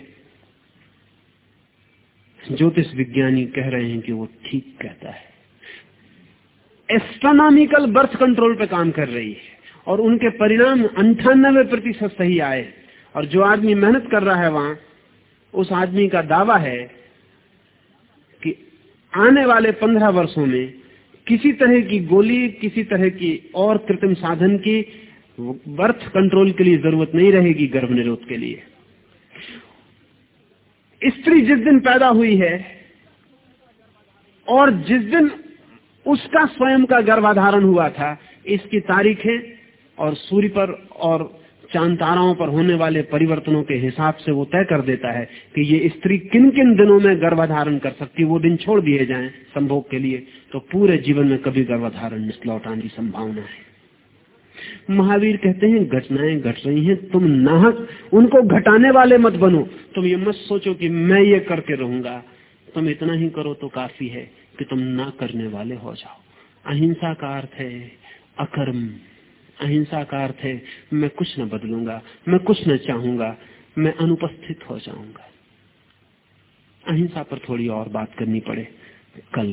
ज्योतिष विज्ञानी कह रहे हैं कि वो ठीक कहता है। एस्ट्रोनॉमिकल बर्थ कंट्रोल पे काम कर रही है। और उनके परिणाम अंठानबे प्रतिशत सही आए। और जो आदमी मेहनत कर रहा है वहाँ, उस आदमी का दावा है कि आने वाले पंद्रह वर्षों में किसी तरह की गोली, किसी तरह की और कृत्रिम साधन की बर्थ कंट्रोल के लिए ज़रूरत नहीं रहेगी गर्भ निरोध के लिए। स्त्री जिस दिन पैदा हुई है, और जिस दिन उसका स्वयं का गर्भाधारण हुआ था। इसकी तारीखें और सूर्य पर और चाँद ताराओं पर होने वाले परिवर्तनों के हिसाब से वो तय कर देता है कि ये स्त्री किन किन दिनों में गर्भाधारण कर सकती वो दिन छोड़ दिए जाएँ संभोग के लिए। तो पूरे जीवन में कभी गर्भाधारण लौट आने की संभावना है। महावीर कहते हैं, घटनाएँ घट गट रही हैं, तुम नाहक, उनको घटाने वाले मत बनो। तुम ये मत सोचो कि मैं ये करके रहूँगा। तुम इतना ही करो तो काफ़ी है। कि तुम ना करने वाले हो जाओ। अहिंसा का अर्थ है अकर्म। अहिंसा का अर्थ है, मैं कुछ न बदलूँगा, मैं कुछ न चाहूँगा, मैं अनुपस्थित हो जाऊँगा। अहिंसा पर थोड़ी और बात करनी पड़े कल।